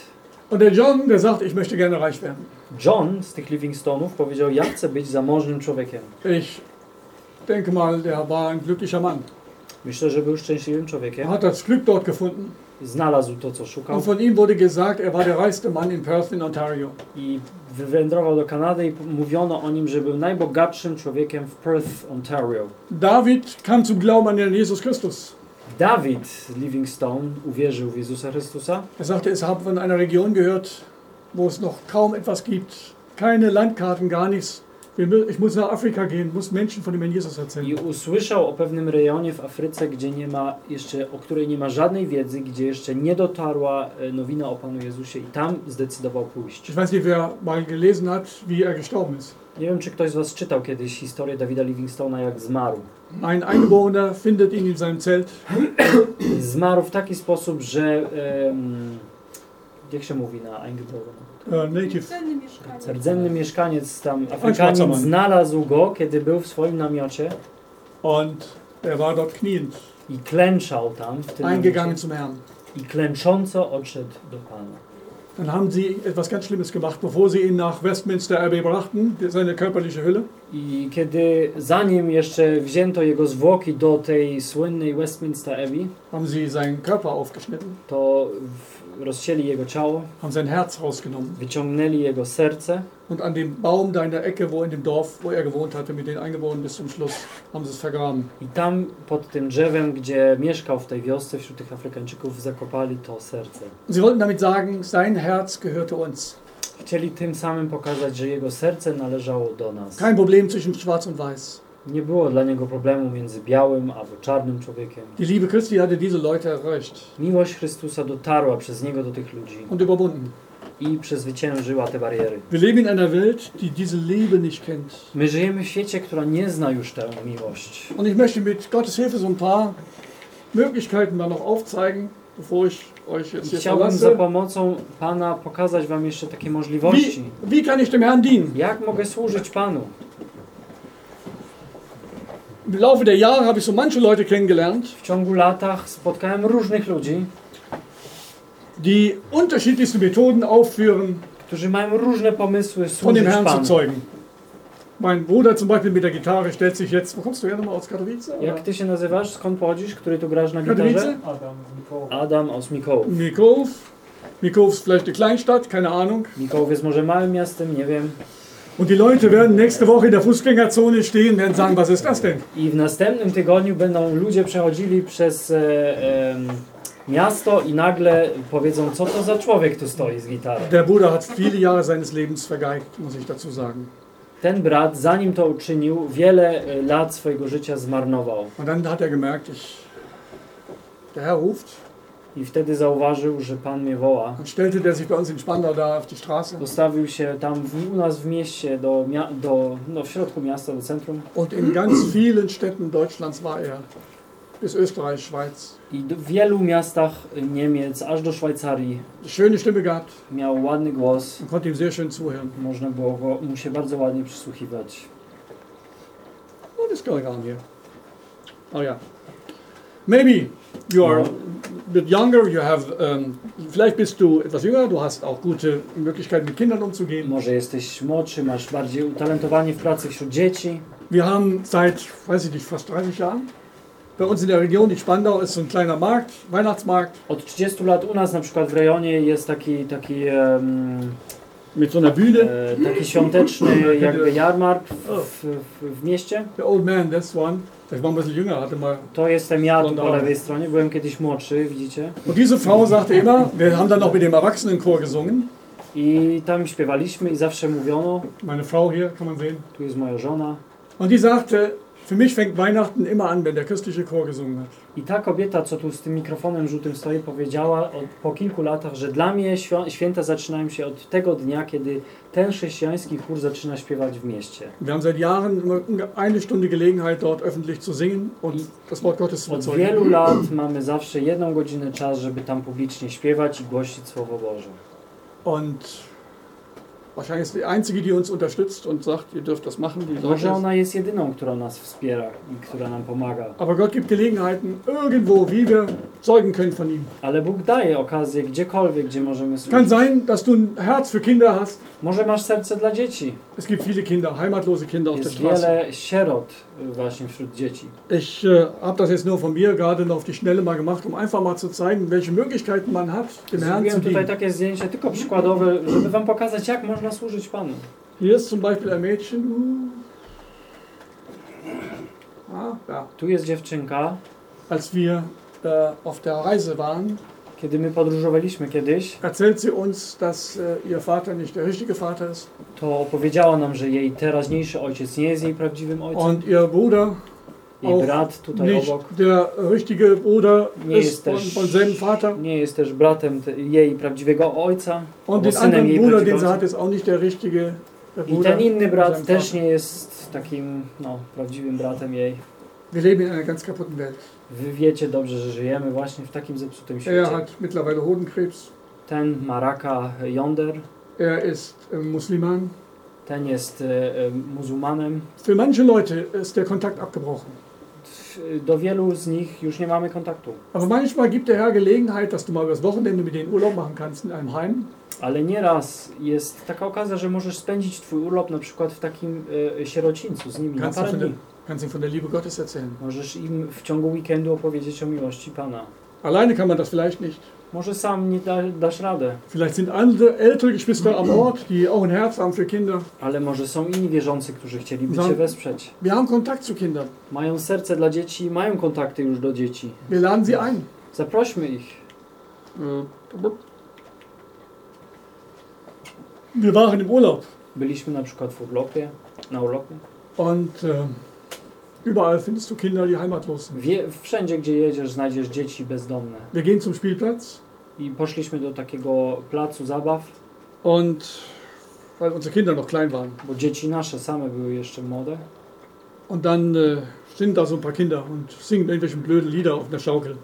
S3: Und der John, der sagt, ich möchte gerne reich werden.
S5: John z tych Livingstonów powiedział: Ja chcę być zamożnym człowiekiem.
S3: Ich denke mal, der war ein glücklicher Mann.
S5: Myślę, że był szczęśliwym człowiekiem.
S3: Er hat das Glück dort gefunden.
S5: Znalazł to, co szukał
S3: Und von ihm wurde gesagt, er war der reichste Mann in Perth in Ontario.
S5: i wywędrował do Kanady i mówiono o nim, że był najbogatszym człowiekiem w Perth, Ontario.
S3: David kam zum Glauben an Jesus Christus.
S5: Dawid Livingstone uwierzył w Jezusa Chrystusa.
S3: Er sagte, es habe von einer Region gehört, wo es noch kaum etwas gibt. Keine Landkarten, gar nichts. Ich muss nach Afrika gehen, muss Menschen von dem Herrn Jesus
S5: I
S3: erzählen.
S5: usłyszał o pewnym rejonie w Afryce, gdzie nie ma jeszcze, o której nie ma żadnej wiedzy, gdzie jeszcze nie dotarła e, nowina o Panu Jezusie i tam zdecydował pójść.
S3: Ich weiß nicht, wer mal gelesen hat, wie er gestorben ist.
S5: Nie wiem, czy ktoś z Was czytał kiedyś historię Dawida Livingstona, jak zmarł.
S3: Ein Einwohner findet ihn in seinem Zelt.
S5: Zmarł w taki sposób, że... em, jak się mówi na Eingeborenen?
S3: Äh, native.
S6: Mieszkaniec.
S5: Rdzenny mieszkaniec tam, Afrykanin, znalazł go, kiedy był w swoim namiocie
S3: Und er war dort kniend.
S5: I klęczał tam w tym
S3: eingegangen zum Herrn.
S5: i klęcząco odszedł do Pana.
S3: Dann haben sie etwas ganz Schlimmes gemacht, bevor sie ihn nach Westminster Abbey brachten, seine körperliche Hülle.
S5: I kiedy zanim jeszcze wzięto jego zwłoki do tej słynnej Westminster Abbey,
S3: haben sie seinen Körper aufgeschnitten,
S5: to w, rozcięli jego ciało,
S3: haben sein Herz rausgenommen
S5: wyciągnęli jego serce
S3: und an dem Baum da in der Ecke, wo in dem Dorf, wo er gewohnt hatte, mit den Eingeborenen bis zum Schluss, haben sie es vergraben.
S5: i tam pod tym drzewem, gdzie mieszkał w tej wiosce wśród tych Afrykańczyków, zakopali to serce.
S3: Sie wollten damit sagen, sein Herz gehörte uns.
S5: Chcieli tym samym pokazać, że jego serce należało do nas.
S3: Kein Problem zwischen Schwarz und Weiß.
S5: Nie było dla niego problemu między białym albo czarnym człowiekiem.
S3: Die Liebe Christi hatte diese Leute erreicht
S5: Miłość Chrystusa dotarła przez niego do tych ludzi
S3: und überwunden.
S5: i przezwyciężyła te bariery.
S3: Wir leben in einer Welt, die diese Liebe nicht kennt.
S5: My żyjemy w świecie, która nie zna już tę miłość.
S3: Und ich möchte mit Gottes Hilfe so ein paar Möglichkeiten mal noch aufzeigen, bevor ich euch jetzt
S5: I
S3: hier
S5: chciałbym za
S3: verlasse.
S5: pomocą Pana pokazać Wam jeszcze takie
S3: Wie,
S5: możliwości.
S3: wie kann ich dem Herrn dienen?
S5: Jak mogę służyć Panu?
S3: Im Laufe der Jahre habe ich so manche Leute kennengelernt,
S5: W ciągu latach spotkałem różnych ludzi,
S3: die unterschiedlichste Methoden aufführen,
S5: którzy mają różne pomysły
S3: von dem
S5: służyć
S3: Herrn zu
S5: Panu.
S3: zeugen. Mein Bruder zum Beispiel mit der Gitarre stellt sich jetzt, wo kommst du her nochmal aus Katowice?
S5: Jak Ty się nazywasz? Skąd pochodzisz? Który tu grasz na
S3: Katowice?
S5: gitarze? Adam aus Mikołów.
S3: Mikow. Mikow ist vielleicht eine Kleinstadt, keine Ahnung.
S5: Mikołów jest może małym miastem, nie wiem.
S3: Und die Leute werden nächste Woche in der Fußgängerzone stehen und werden sagen, was ist das denn?
S5: I w następnym tygodniu będą ludzie przechodzili przez e, em, miasto i nagle powiedzą, co to za człowiek tu stoi z gitarą.
S3: Der Bruder hat viele Jahre seines Lebens vergeigt, muss ich dazu sagen.
S5: Ten brat, zanim to uczynił, wiele e, lat swojego życia zmarnował.
S3: Und dann hat er gemerkt, ich, der Herr ruft.
S5: I wtedy zauważył, że Pan mnie woła.
S3: Dann stellte der sich bei uns in Spandau da auf die Straße.
S5: Postawił się tam w, u nas w mieście, do, do, no, w środku miasta, do centrum.
S3: Und in ganz vielen Städten Deutschlands war er. Bis Österreich, Schweiz.
S5: I w wielu miastach Niemiec, aż do Szwajcarii,
S3: Schöne Stimme gehabt.
S5: miał ładny głos.
S3: Man konnte ihm sehr schön zuhören.
S5: Można było go, mu się bardzo ładnie przysłuchiwać.
S3: What is going on here? Oh yeah. Maybe you are a bit younger, you have, um, vielleicht bist du etwas jünger, du hast auch gute Möglichkeiten mit Kindern umzugehen.
S5: Może jesteś młodszy, masz bardziej utalentowanie w pracy wśród dzieci.
S3: Wir haben seit, weiß ich nicht, fast 30 Jahren bei uns in der Region, die Spandau ist so ein kleiner Markt, Weihnachtsmarkt
S5: Od 30 lat u nas na przykład w rejonie jest taki, taki, em,
S3: mit so einer Bühne.
S5: e, taki świąteczny *laughs* jakby jarmark w, w, w, w mieście.
S3: Der old man, that's one. Ich war ein bisschen jünger, hatte mal.
S5: To jestem ja tu po lewej stronie, byłem kiedyś młodszy, widzicie?
S3: Und diese Frau sagte immer, wir haben dann noch mit dem Erwachsenenchor gesungen.
S5: I tam śpiewaliśmy i zawsze mówiono,
S3: Meine Frau hier, kann man sehen.
S5: tu jest moja żona.
S3: Und die sagte, für mich fängt Weihnachten immer an, wenn der christliche Chor gesungen hat.
S5: I ta kobieta, co tu z tym mikrofonem żółtym stoi, powiedziała od, po kilku latach, że dla mnie świ- święta zaczynają się od tego dnia, kiedy ten chrześcijański chór zaczyna śpiewać w mieście.
S3: Wir haben seit Jahren eine Stunde Gelegenheit, dort öffentlich zu singen und das Wort Gottes zu
S5: Od wielu lat mamy zawsze jedną godzinę czas, żeby tam publicznie śpiewać i głosić Słowo Boże.
S3: Und wahrscheinlich ist die Einzige, die uns unterstützt und sagt, ihr dürft das machen. Die
S5: Może
S3: Leute.
S5: ona jest jedyną, która nas wspiera i która nam pomaga.
S3: Aber Gott gibt Gelegenheiten irgendwo, wie wir zeugen können von ihm.
S5: Ale Bóg daje okazję gdziekolwiek, gdzie możemy
S3: kann
S5: służyć.
S3: sein, dass du ein Herz für Kinder hast.
S5: Może masz serce dla dzieci.
S3: Es gibt viele Kinder, heimatlose Kinder auf der
S5: Jest
S3: Straße.
S5: wiele sierot właśnie wśród dzieci.
S3: Ich äh, habe das jetzt nur von mir gerade noch auf die Schnelle mal gemacht, um einfach mal zu zeigen, welche Möglichkeiten man hat, dem Herrn zu
S5: Zrobiłem tutaj
S3: dienen.
S5: takie zdjęcie tylko przykładowe, żeby wam pokazać, jak można służyć Panu.
S3: Hier ist zum Beispiel ein Mädchen. Ah, ja.
S5: Tu jest dziewczynka.
S3: Als wir äh, auf der Reise waren,
S5: Kiedy my podróżowaliśmy kiedyś,
S3: erzählt sie uns, dass äh, ihr Vater nicht der richtige Vater ist
S5: to opowiedziała nam, że jej teraźniejszy ojciec nie jest jej prawdziwym ojcem.
S3: und ihr Bruder
S5: Jej
S3: auch
S5: brat tutaj
S3: nicht
S5: obok
S3: der richtige Bruder
S5: Nie
S3: ist
S5: ist
S3: von, selben Vater
S5: nie jest też bratem te, jej prawdziwego ojca.
S3: und
S5: albo
S3: den
S5: synem
S3: anderen
S5: jej
S3: Bruder,
S5: prawdziwego
S3: sie
S5: ojca.
S3: hat, ist auch nicht der richtige der
S5: I
S3: Bruder.
S5: ten inny
S3: von
S5: brat
S3: seinem
S5: też
S3: Vater.
S5: nie jest takim no, prawdziwym bratem jej.
S3: Wir leben in einer ganz kaputten Welt.
S5: Wy wiecie dobrze, że żyjemy właśnie w takim zepsutym
S3: Er
S5: świecie.
S3: hat mittlerweile Hodenkrebs.
S5: Ten ma raka jąder,
S3: Er ist äh, Musliman.
S5: ten jest e, e, muzułmanem.
S3: Für manche Leute ist der Kontakt abgebrochen.
S5: do wielu z nich już nie mamy kontaktu.
S3: Aber manchmal gibt der Herr Gelegenheit, dass du mal übers Wochenende mit denen Urlaub machen kannst in einem Heim.
S5: Ale nieraz jest taka okazja, że możesz spędzić twój urlop na przykład w takim e, sierocińcu z nimi na
S3: Kannst, du
S5: parę dni.
S3: Kannst ihm von der Liebe Gottes erzählen.
S5: Możesz im w ciągu weekendu opowiedzieć o miłości Pana.
S3: Alleine kann man das vielleicht nicht.
S5: Może sam nie da, dasz radę,
S3: Vielleicht sind andere ältere Geschwister am Ort, die auch ein Herz haben für Kinder.
S5: ale może są inni wierzący, którzy chcieliby
S3: Za-
S5: Cię wesprzeć.
S3: Wir haben Kontakt zu Kindern.
S5: Mają serce dla dzieci, mają kontakty już do dzieci.
S3: Wir laden sie ein.
S5: Zaprośmy ich.
S3: Wir waren im Urlaub
S5: Byliśmy na przykład w urlopie, na urlopie.
S3: und äh, überall findest du Kinder, die heimatlos sind.
S5: Wie, wszędzie, gdzie jedziesz, znajdziesz dzieci bezdomne.
S3: Wir gehen zum Spielplatz
S5: I poszliśmy do takiego placu zabaw,
S3: und weil unsere Kinder noch klein waren.
S5: bo dzieci nasze same były jeszcze młode.
S3: Und dann äh, sind da so ein paar Kinder und singen irgendwelche blöden Lieder auf einer Schaukel.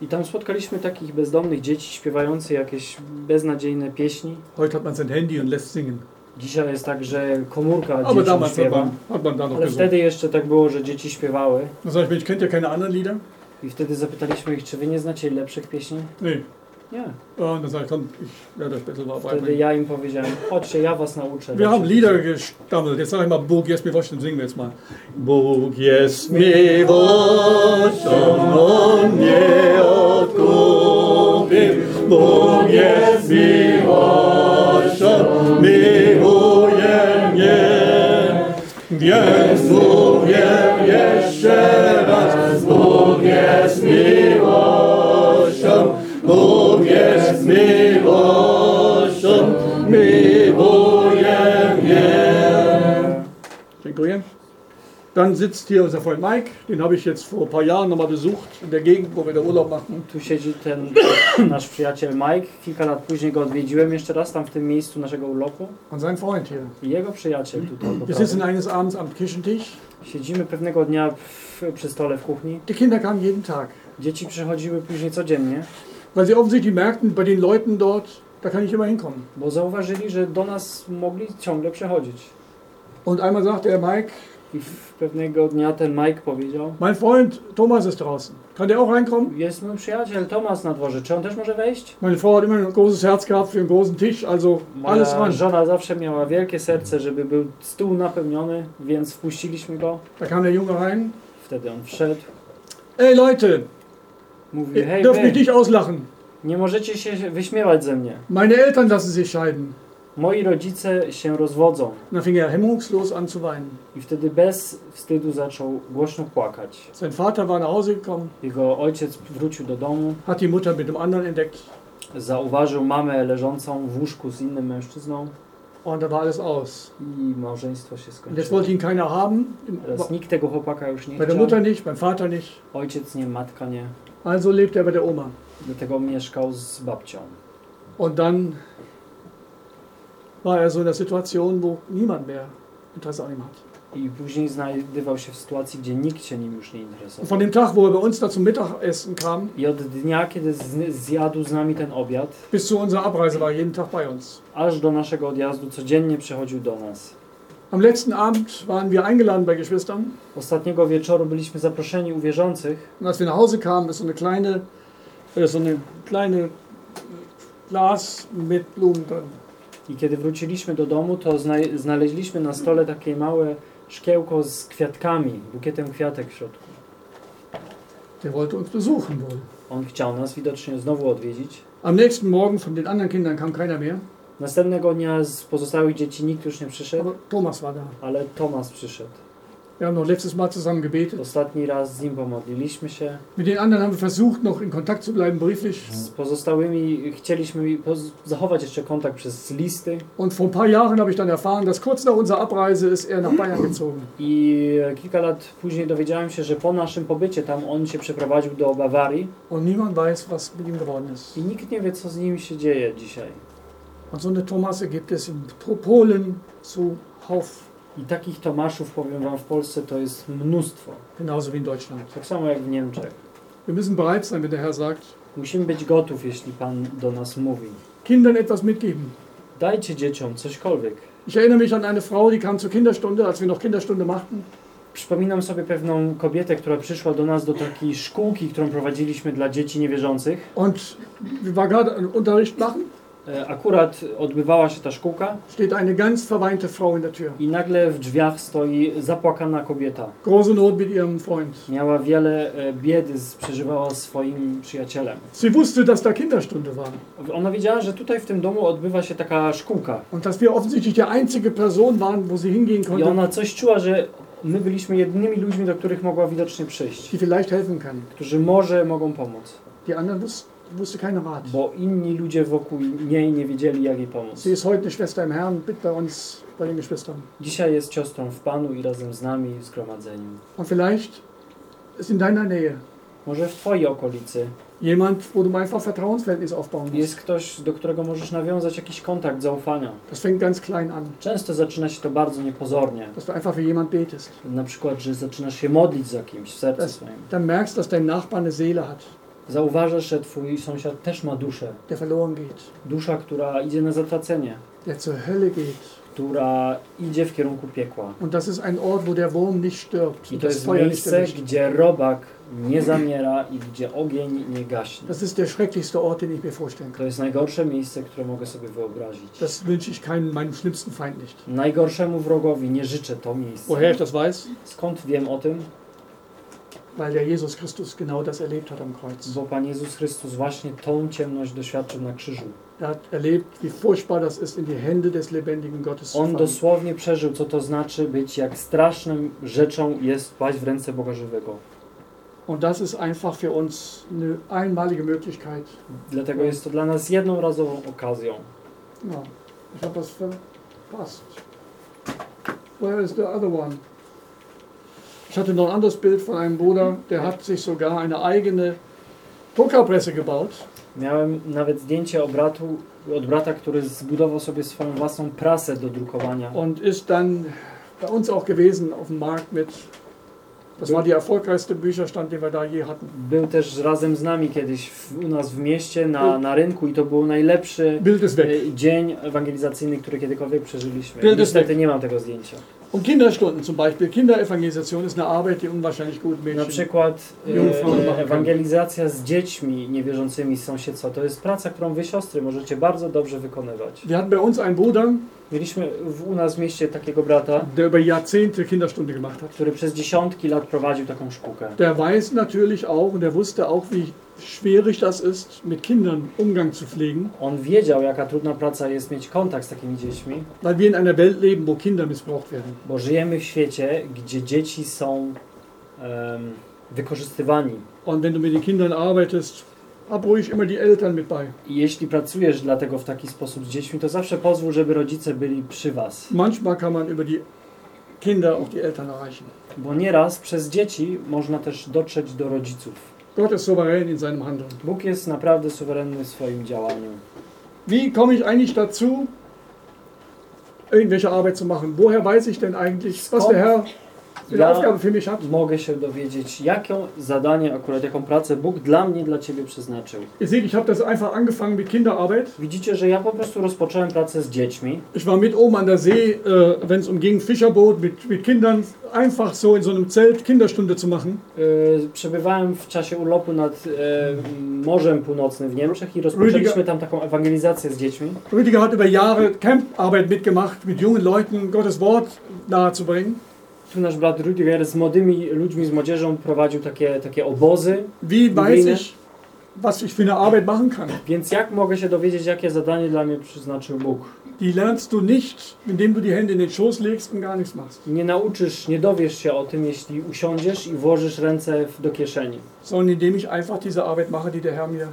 S5: I tam spotkaliśmy takich bezdomnych dzieci śpiewających jakieś beznadziejne pieśni.
S3: Heute hat man sein Handy und lässt singen.
S5: Dzisiaj jest tak, że komórka
S3: Aber
S5: dzieciom
S3: damals hat
S5: śpiewa.
S3: man, hat man da noch
S5: Ale
S3: gesungen.
S5: wtedy jeszcze tak było, że dzieci śpiewały.
S3: Dann sag ich, Mensch, kennt ihr keine anderen Lieder?
S5: I wtedy zapytaliśmy ich, czy wy nie znacie lepszych pieśni?
S3: Nee.
S5: Nie.
S3: Und dann sag ich, komm, ich werde euch besser
S5: Wtedy ja im powiedziałem, chodźcie, ja was nauczę.
S3: Wir haben Lieder gestammelt. Jetzt sag ich mal, Bóg jest mi woschen, singen wir jetzt mal. Bóg jest mi woschen, on nie odkupił. Bóg jest mi woschen, mnie. Mówię jeszcze raz, Bóg jest mi woschen, Bóg jest mi woschen, miłuje mnie. Dziękuję. Dann sitzt hier unser Freund Mike, den habe ich jetzt vor ein paar Jahren nochmal besucht, in der Gegend, wo wir da Urlaub machen.
S5: Tu siedzi ten nasz przyjaciel Mike. Kilka lat później go odwiedziłem jeszcze raz tam w tym miejscu naszego urlopu.
S3: Und sein Freund hier.
S5: I jego przyjaciel tutaj.
S3: Wir sitzen eines Abends am Küchentisch.
S5: Siedzimy pewnego dnia w, przy stole w kuchni.
S3: Die Kinder kamen jeden Tag,
S5: Dzieci przychodziły później codziennie,
S3: weil sie offensichtlich merkten, bei den Leuten dort, da kann ich immer hinkommen.
S5: bo zauważyli, że do nas mogli ciągle przychodzić.
S3: Und einmal sagte er, Mike,
S5: I pewnego dnia ten Mike powiedział,
S3: mein Freund Thomas ist draußen. Kann der auch reinkommen?
S5: jest mój przyjaciel Tomas na dworze, czy on też może wejść?
S3: Meine Frau hat immer ein großes Herz gehabt für einen großen Tisch, also alles
S5: Moja
S3: ran.
S5: żona zawsze miała wielkie serce, żeby był stół napełniony, więc wpuściliśmy go.
S3: Da kam der Junge rein.
S5: Wtedy on wszedł,
S3: Ey Leute,
S5: mówi, hej
S3: dürft mich
S5: wy,
S3: nicht auslachen.
S5: nie możecie się wyśmiewać ze mnie.
S3: Meine Eltern lassen sich scheiden.
S5: Moi rodzice się rozwodzą.
S3: Und fing er hemmungslos an zu weinen.
S5: I wtedy bez wstydu zaczął głośno płakać.
S3: Sein Vater war nach Hause gekommen,
S5: Jego ojciec wrócił do domu,
S3: hat die Mutter mit dem anderen entdeckt
S5: zauważył mamę leżącą w łóżku z innym mężczyzną
S3: und da war alles aus.
S5: i małżeństwo się
S3: Und jetzt
S5: skończyło.
S3: wollte ihn keiner haben.
S5: Teraz nikt tego chłopaka już nie
S3: Bei der
S5: chciał.
S3: Mutter nicht, beim Vater nicht.
S5: Ojciec nie, matka nie.
S3: Also lebt er bei der Oma.
S5: Dlatego mieszkał z babcią.
S3: Und dann war er so in der Situation, wo niemand mehr Interesse an ihm hat.
S5: I później znajdował się w sytuacji, gdzie nikt się nim już nie
S3: Und
S5: interesował.
S3: von dem Tag, wo er bei uns da zum Mittagessen kam,
S5: I od dnia, kiedy z- zjadł z nami ten obiad,
S3: bis zu unserer Abreise war er jeden Tag bei uns.
S5: aż do naszego odjazdu codziennie przychodził do nas.
S3: Am letzten Abend waren wir eingeladen bei Geschwistern.
S5: Ostatniego wieczoru byliśmy zaproszeni u wierzących
S3: Und als wir nach Hause kamen, ist so eine kleine, äh, so eine kleine Glas mit Blumen drin.
S5: I kiedy wróciliśmy do domu, to zna- znaleźliśmy na stole takie małe szkiełko z kwiatkami, bukietem kwiatek w środku.
S3: Der wollte uns besuchen wohl.
S5: On chciał nas widocznie znowu odwiedzić.
S3: Am nächsten Morgen von den anderen Kindern kam keiner mehr,
S5: Następnego dnia z pozostałych dzieci nikt już nie przyszedł,
S3: Thomas war da.
S5: ale Tomas przyszedł.
S3: Wir haben noch letztes Mal zusammen gebetet.
S5: Ostatni raz z nim pomodliliśmy się.
S3: Mit den anderen haben wir versucht, noch in Kontakt zu bleiben, brieflich.
S5: Z pozostałymi chcieliśmy zachować jeszcze kontakt przez listy
S3: Und vor ein paar Jahren habe ich dann erfahren, dass kurz nach unserer Abreise ist er nach Bayern gezogen.
S5: i kilka lat później dowiedziałem się, że po naszym pobycie tam on się przeprowadził do Bawarii
S3: Und niemand weiß, was mit ihm geworden ist.
S5: i nikt nie wie, co z nim się dzieje dzisiaj.
S3: Und so eine Thomase gibt es in Polen zuhauf,
S5: I takich Tomaszów, powiem Wam, w Polsce to jest mnóstwo.
S3: genauso wie in Deutschland.
S5: Tak samo jak w Niemczech.
S3: Wir müssen bereit sein, wenn der Herr sagt,
S5: Musimy być gotów, jeśli Pan do nas mówi.
S3: Kindern etwas mitgeben.
S5: Dajcie dzieciom cośkolwiek.
S3: Ich erinnere mich an eine Frau, die kam zur Kinderstunde, als wir noch Kinderstunde machten.
S5: Przypominam sobie pewną kobietę, która przyszła do nas do takiej szkółki, którą prowadziliśmy dla dzieci niewierzących.
S3: Und wir waren gerade Unterricht machen,
S5: Akurat odbywała się ta szkółka
S3: steht eine ganz verweinte Frau in der Tür.
S5: i nagle w drzwiach stoi zapłakana kobieta.
S3: Große Not mit ihrem Freund.
S5: Miała wiele e, biedy, przeżywała swoim przyjacielem.
S3: Sie wusste, dass da Kinderstunde war.
S5: Ona wiedziała, że tutaj w tym domu odbywa się taka szkółka.
S3: Und dass wir offensichtlich die einzige Person waren, wo sie hingehen
S5: I
S3: konnte,
S5: ona coś czuła, że my byliśmy jedynymi ludźmi, do których mogła widocznie przyjść,
S3: die vielleicht helfen kann.
S5: którzy może mogą pomóc,
S3: Die anderen wus wusste keiner Rat.
S5: bo inni ludzie wokół niej nie wiedzieli, jak jej pomóc.
S3: Sie ist heute eine Schwester im Herrn, mit bei uns, bei den Geschwistern.
S5: Dzisiaj jest siostrą w Panu i razem z nami w zgromadzeniu.
S3: Und vielleicht ist in deiner Nähe
S5: Może w Twojej okolicy
S3: jemand, wo du einfach Vertrauensverhältnis aufbauen musst.
S5: jest ktoś, do którego możesz nawiązać jakiś kontakt zaufania.
S3: Das fängt ganz klein an,
S5: Często zaczyna się to bardzo niepozornie.
S3: dass du einfach für jemand betest.
S5: Na przykład, że zaczynasz się modlić za kimś w sercu
S3: Das,
S5: swoim.
S3: dann merkst, dass dein Nachbar eine Seele hat,
S5: Zauważasz, że Twój sąsiad też ma duszę.
S3: der verloren geht,
S5: Dusza, która idzie na zatracenie,
S3: der zur Hölle geht.
S5: która idzie w kierunku piekła.
S3: Und das ist ein Ort, wo der Wurm nicht stirbt
S5: I
S3: und
S5: to
S3: das
S5: jest
S3: Feuer nicht
S5: miejsce,
S3: erlischt.
S5: gdzie robak nie zamiera i gdzie ogień nie gaśnie.
S3: Das ist der schrecklichste Ort, den ich mir vorstellen kann.
S5: To jest najgorsze miejsce, które mogę sobie wyobrazić.
S3: Das wünsche ich keinem, meinem schlimmsten Feind nicht.
S5: Najgorszemu wrogowi nie życzę to miejsce.
S3: Woher ich das weiß?
S5: Skąd wiem o tym?
S3: Weil der Jesus Christus genau das erlebt hat am Kreuz.
S5: Bo Pan Jezus Chrystus właśnie tą ciemność doświadczył na krzyżu.
S3: Er hat erlebt, wie furchtbar das ist, in die Hände des lebendigen Gottes
S5: On dosłownie przeżył, co to znaczy być, jak straszną rzeczą jest paść w ręce Boga żywego.
S3: Und das ist einfach für uns eine einmalige Möglichkeit.
S5: Dlatego jest to dla nas jednorazową okazją.
S3: Ja, ich habe das verpasst. Where is the other one? Ich hatte noch ein anderes Bild von einem Bruder, der hat sich sogar eine eigene Druckerpresse gebaut.
S5: Miałem nawet zdjęcie obratu, od brata, który zbudował sobie swoją własną prasę do drukowania.
S3: und ist dann bei uns auch gewesen auf dem Markt mit. Das war der erfolgreichste Bücherstand, den wir da je hatten.
S5: Był też razem z nami kiedyś w, u nas w mieście na, na rynku i to był najlepszy e, dzień ewangelizacyjny, który kiedykolwiek przeżyliśmy.
S3: Bild
S5: Niestety nie mam tego zdjęcia.
S3: Und Kinderstunden zum Beispiel. Kinderevangelisation ist eine Arbeit, die unwahrscheinlich gut
S5: Na
S3: Mädchen.
S5: przykład
S3: Jungfrauen machen
S5: e, ewangelizacja z dziećmi niewierzącymi z sąsiedztwa. To jest praca, którą wy siostry możecie bardzo dobrze wykonywać.
S3: Wir hatten bei uns einen Bruder,
S5: Mieliśmy w, u nas w mieście takiego brata,
S3: der über Jahrzehnte Kinderstunde gemacht hat.
S5: który przez dziesiątki lat prowadził taką szkółkę.
S3: Der weiß natürlich auch und der wusste auch, wie schwierig das ist, mit Kindern Umgang zu pflegen,
S5: On wiedział, jaka trudna praca jest mieć kontakt z takimi dziećmi,
S3: weil wir in einer Welt leben, wo Kinder missbraucht werden.
S5: bo żyjemy w świecie, gdzie dzieci są em, wykorzystywani.
S3: Und wenn du mit den Kindern arbeitest, hab ruhig immer die Eltern mit bei.
S5: I jeśli pracujesz dlatego w taki sposób z dziećmi, to zawsze pozwól, żeby rodzice byli przy was.
S3: Manchmal kann man über die Kinder auch die Eltern erreichen.
S5: Bo nieraz przez dzieci można też dotrzeć do rodziców.
S3: Gott ist souverän in seinem Handeln.
S5: Bóg jest naprawdę suwerenny w swoim działaniu.
S3: Wie komme ich eigentlich dazu, irgendwelche Arbeit zu machen? Woher weiß ich denn eigentlich, was der Herr
S5: Ja
S3: Aufgabe für mich hat?
S5: mogę się dowiedzieć, jakie zadanie, akurat jaką pracę Bóg dla mnie, dla ciebie przeznaczył.
S3: Ihr seht, ich habe das einfach angefangen mit Kinderarbeit.
S5: Widzicie, że ja po prostu rozpocząłem pracę z dziećmi.
S3: Ich war mit oben an der See, äh, wenn es umging, Fischerboot mit, mit Kindern, einfach so in so einem Zelt Kinderstunde zu machen.
S5: Yy, przebywałem w czasie urlopu nad yy, Morzem Północnym w Niemczech i rozpoczęliśmy tam taką ewangelizację z dziećmi.
S3: Rüdiger hat über Jahre Camparbeit mitgemacht, mit jungen Leuten Gottes Wort nahezubringen.
S5: Tu nasz brat Rüdiger z młodymi ludźmi, z młodzieżą prowadził takie, takie obozy.
S3: Wie weiß ich, was ich für eine Arbeit machen kann?
S5: Więc jak mogę się dowiedzieć, jakie zadanie dla mnie przyznaczył Bóg?
S3: Die lernst du nicht, indem du die Hände in den Schoß legst und gar nichts machst,
S5: Nie nauczysz, nie dowiesz się o tym, jeśli usiądziesz i włożysz ręce do kieszeni.
S3: sondern indem ich einfach diese Arbeit mache, die der Herr mir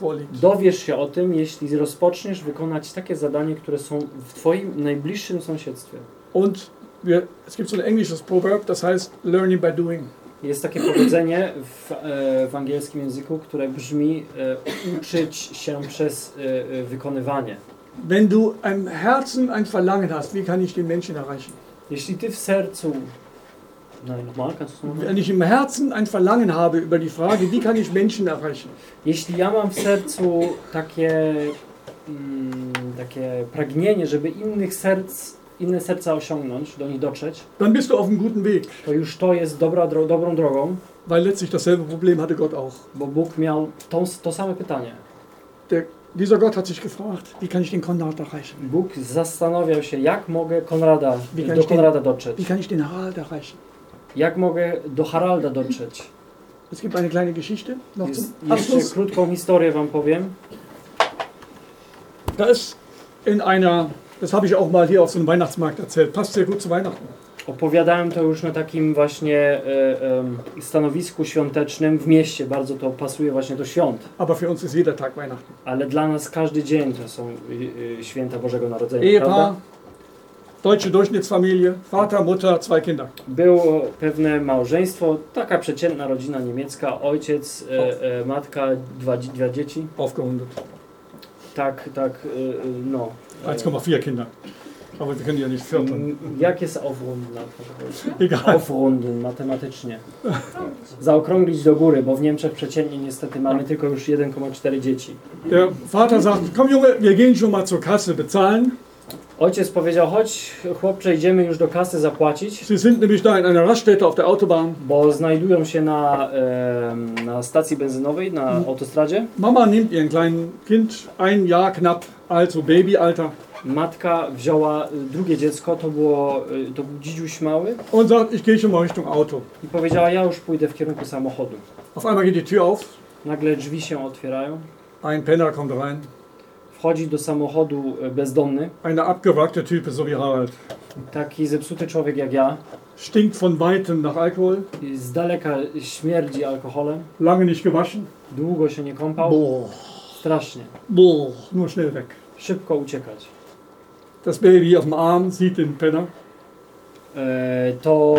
S3: vorlegt.
S5: Dowiesz się o tym, jeśli rozpoczniesz wykonać takie zadanie, które są w Twoim najbliższym sąsiedztwie.
S3: Und wir, es gibt so ein englisches Proverb, das heißt learning by doing.
S5: Jest takie powiedzenie w, e, w angielskim języku, które brzmi e, uczyć się przez e, wykonywanie.
S3: Wenn du im Herzen ein Verlangen hast, wie kann ich den Menschen erreichen?
S5: Jeśli ty w sercu. Nein, nochmal, kannst du nochmal?
S3: Wenn ich im Herzen ein Verlangen habe über die Frage, wie kann ich Menschen erreichen,
S5: Jeśli ja mam w sercu takie, mm, takie pragnienie, żeby innych serc inne serca osiągnąć, do nich dotrzeć,
S3: dann bist du auf einem guten Weg.
S5: to już to jest dobra, dro, dobrą drogą,
S3: Weil letztlich dasselbe Problem hatte Gott auch.
S5: bo Bóg miał tą, to same pytanie.
S3: Der, dieser Gott hat sich gefragt, wie kann ich den Konrad erreichen?
S5: Bóg zastanawiał się, jak mogę Konrada,
S3: Wie
S5: do Konrada dotrzeć.
S3: Wie kann ich den Harald erreichen?
S5: Jak mogę do Haralda dotrzeć?
S3: Es gibt eine kleine Geschichte noch
S5: Jest,
S3: zum
S5: jeszcze
S3: Abschluss.
S5: krótką historię wam powiem.
S3: Da ist in einer, das habe ich auch mal hier auf so einem Weihnachtsmarkt erzählt, passt sehr gut zu Weihnachten.
S5: Opowiadałem to już na takim właśnie e, em, stanowisku świątecznym w mieście. Bardzo to pasuje właśnie do świąt.
S3: Aber für uns ist jeder Tag Weihnachten.
S5: Ale dla nas każdy dzień to są y, y, święta Bożego Narodzenia.
S3: Ehepaar, deutsche Durchschnittsfamilie, Vater, Mutter, zwei Kinder.
S5: Było pewne małżeństwo, taka przeciętna rodzina niemiecka, ojciec, e, e, matka, dwa, dwa dzieci.
S3: Aufgerundet.
S5: Tak, tak, e, e, no.
S3: 1,4 Kinder. Aber wir können die ja nicht.
S5: M, Jak jest aufrunden?
S3: Egal.
S5: Aufrunden matematycznie. Zaokrąglić do góry, bo w Niemczech przeciętnie niestety mamy tylko już 1,4 dzieci.
S3: Der Vater sagt, komm Junge, wir gehen schon mal zur Kasse bezahlen.
S5: Ojciec powiedział, chodź chłopcze, idziemy już do kasy zapłacić,
S3: Sie sind nämlich da in einer Raststätte auf der Autobahn.
S5: bo znajdują się na, em, na stacji benzynowej, na autostradzie.
S3: Mama nimmt ihren kleinen Kind, ein Jahr knapp alt, so Babyalter,
S5: Matka wzięła y, drugie dziecko, to, było, y, to był dzidziuś mały
S3: und sagt, ich gehe schon mal Richtung Auto.
S5: i powiedziała, ja już pójdę w kierunku samochodu.
S3: Auf einmal geht die Tür auf,
S5: Nagle drzwi się otwierają,
S3: ein Penner kommt rein,
S5: wchodzi do samochodu y, bezdomny,
S3: eine abgewrackte Type, so wie Harald.
S5: taki zepsuty człowiek jak ja,
S3: Stinkt von weitem nach Alkohol,
S5: z daleka śmierdzi alkoholem,
S3: lange nicht gewaschen.
S5: długo się nie kąpał,
S3: Boah,
S5: strasznie,
S3: boah, nur schnell weg.
S5: szybko uciekać.
S3: Das Baby auf dem Arm sieht den Penner,
S5: E, to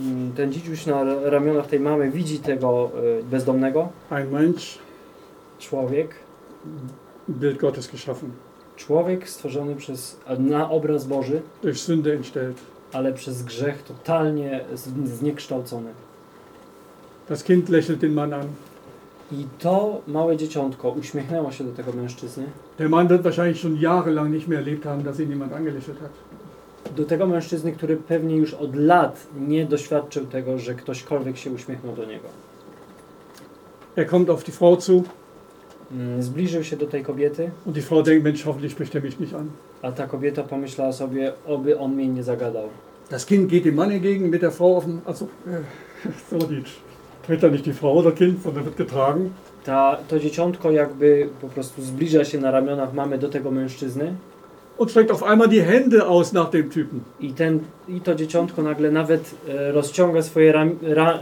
S5: mm, ten dzidziuś na ramionach tej mamy widzi tego e, bezdomnego,
S3: ein Mensch,
S5: człowiek,
S3: Bild Gottes geschaffen,
S5: człowiek stworzony przez, na obraz Boży,
S3: durch Sünde entstellt.
S5: ale przez grzech totalnie zniekształcony.
S3: Das Kind lächelt den Mann an.
S5: I to małe dzieciątko uśmiechnęło się do tego mężczyzny,
S3: Der Mann wird wahrscheinlich schon jahrelang nicht mehr erlebt haben, dass ihn jemand angelächelt hat.
S5: do tego mężczyzny, który pewnie już od lat nie doświadczył tego, że ktośkolwiek się uśmiechnął do niego.
S3: Er kommt auf die Frau zu
S5: Zbliżył się do tej kobiety,
S3: und die Frau denkt, Mensch, hoffentlich spricht er mich nicht an.
S5: a ta kobieta pomyślała sobie, oby on mnie nie zagadał.
S3: Das Kind geht dem Mann entgegen mit der Frau auf dem, also, *laughs* so die tritt da nicht die Frau oder Kind, sondern wird getragen.
S5: Ta, to dzieciątko jakby po prostu zbliża się na ramionach mamy do tego mężczyzny
S3: und streckt auf einmal die Hände aus nach dem Typen.
S5: i, ten, i to dzieciątko nagle nawet e, rozciąga swoje ram, ra,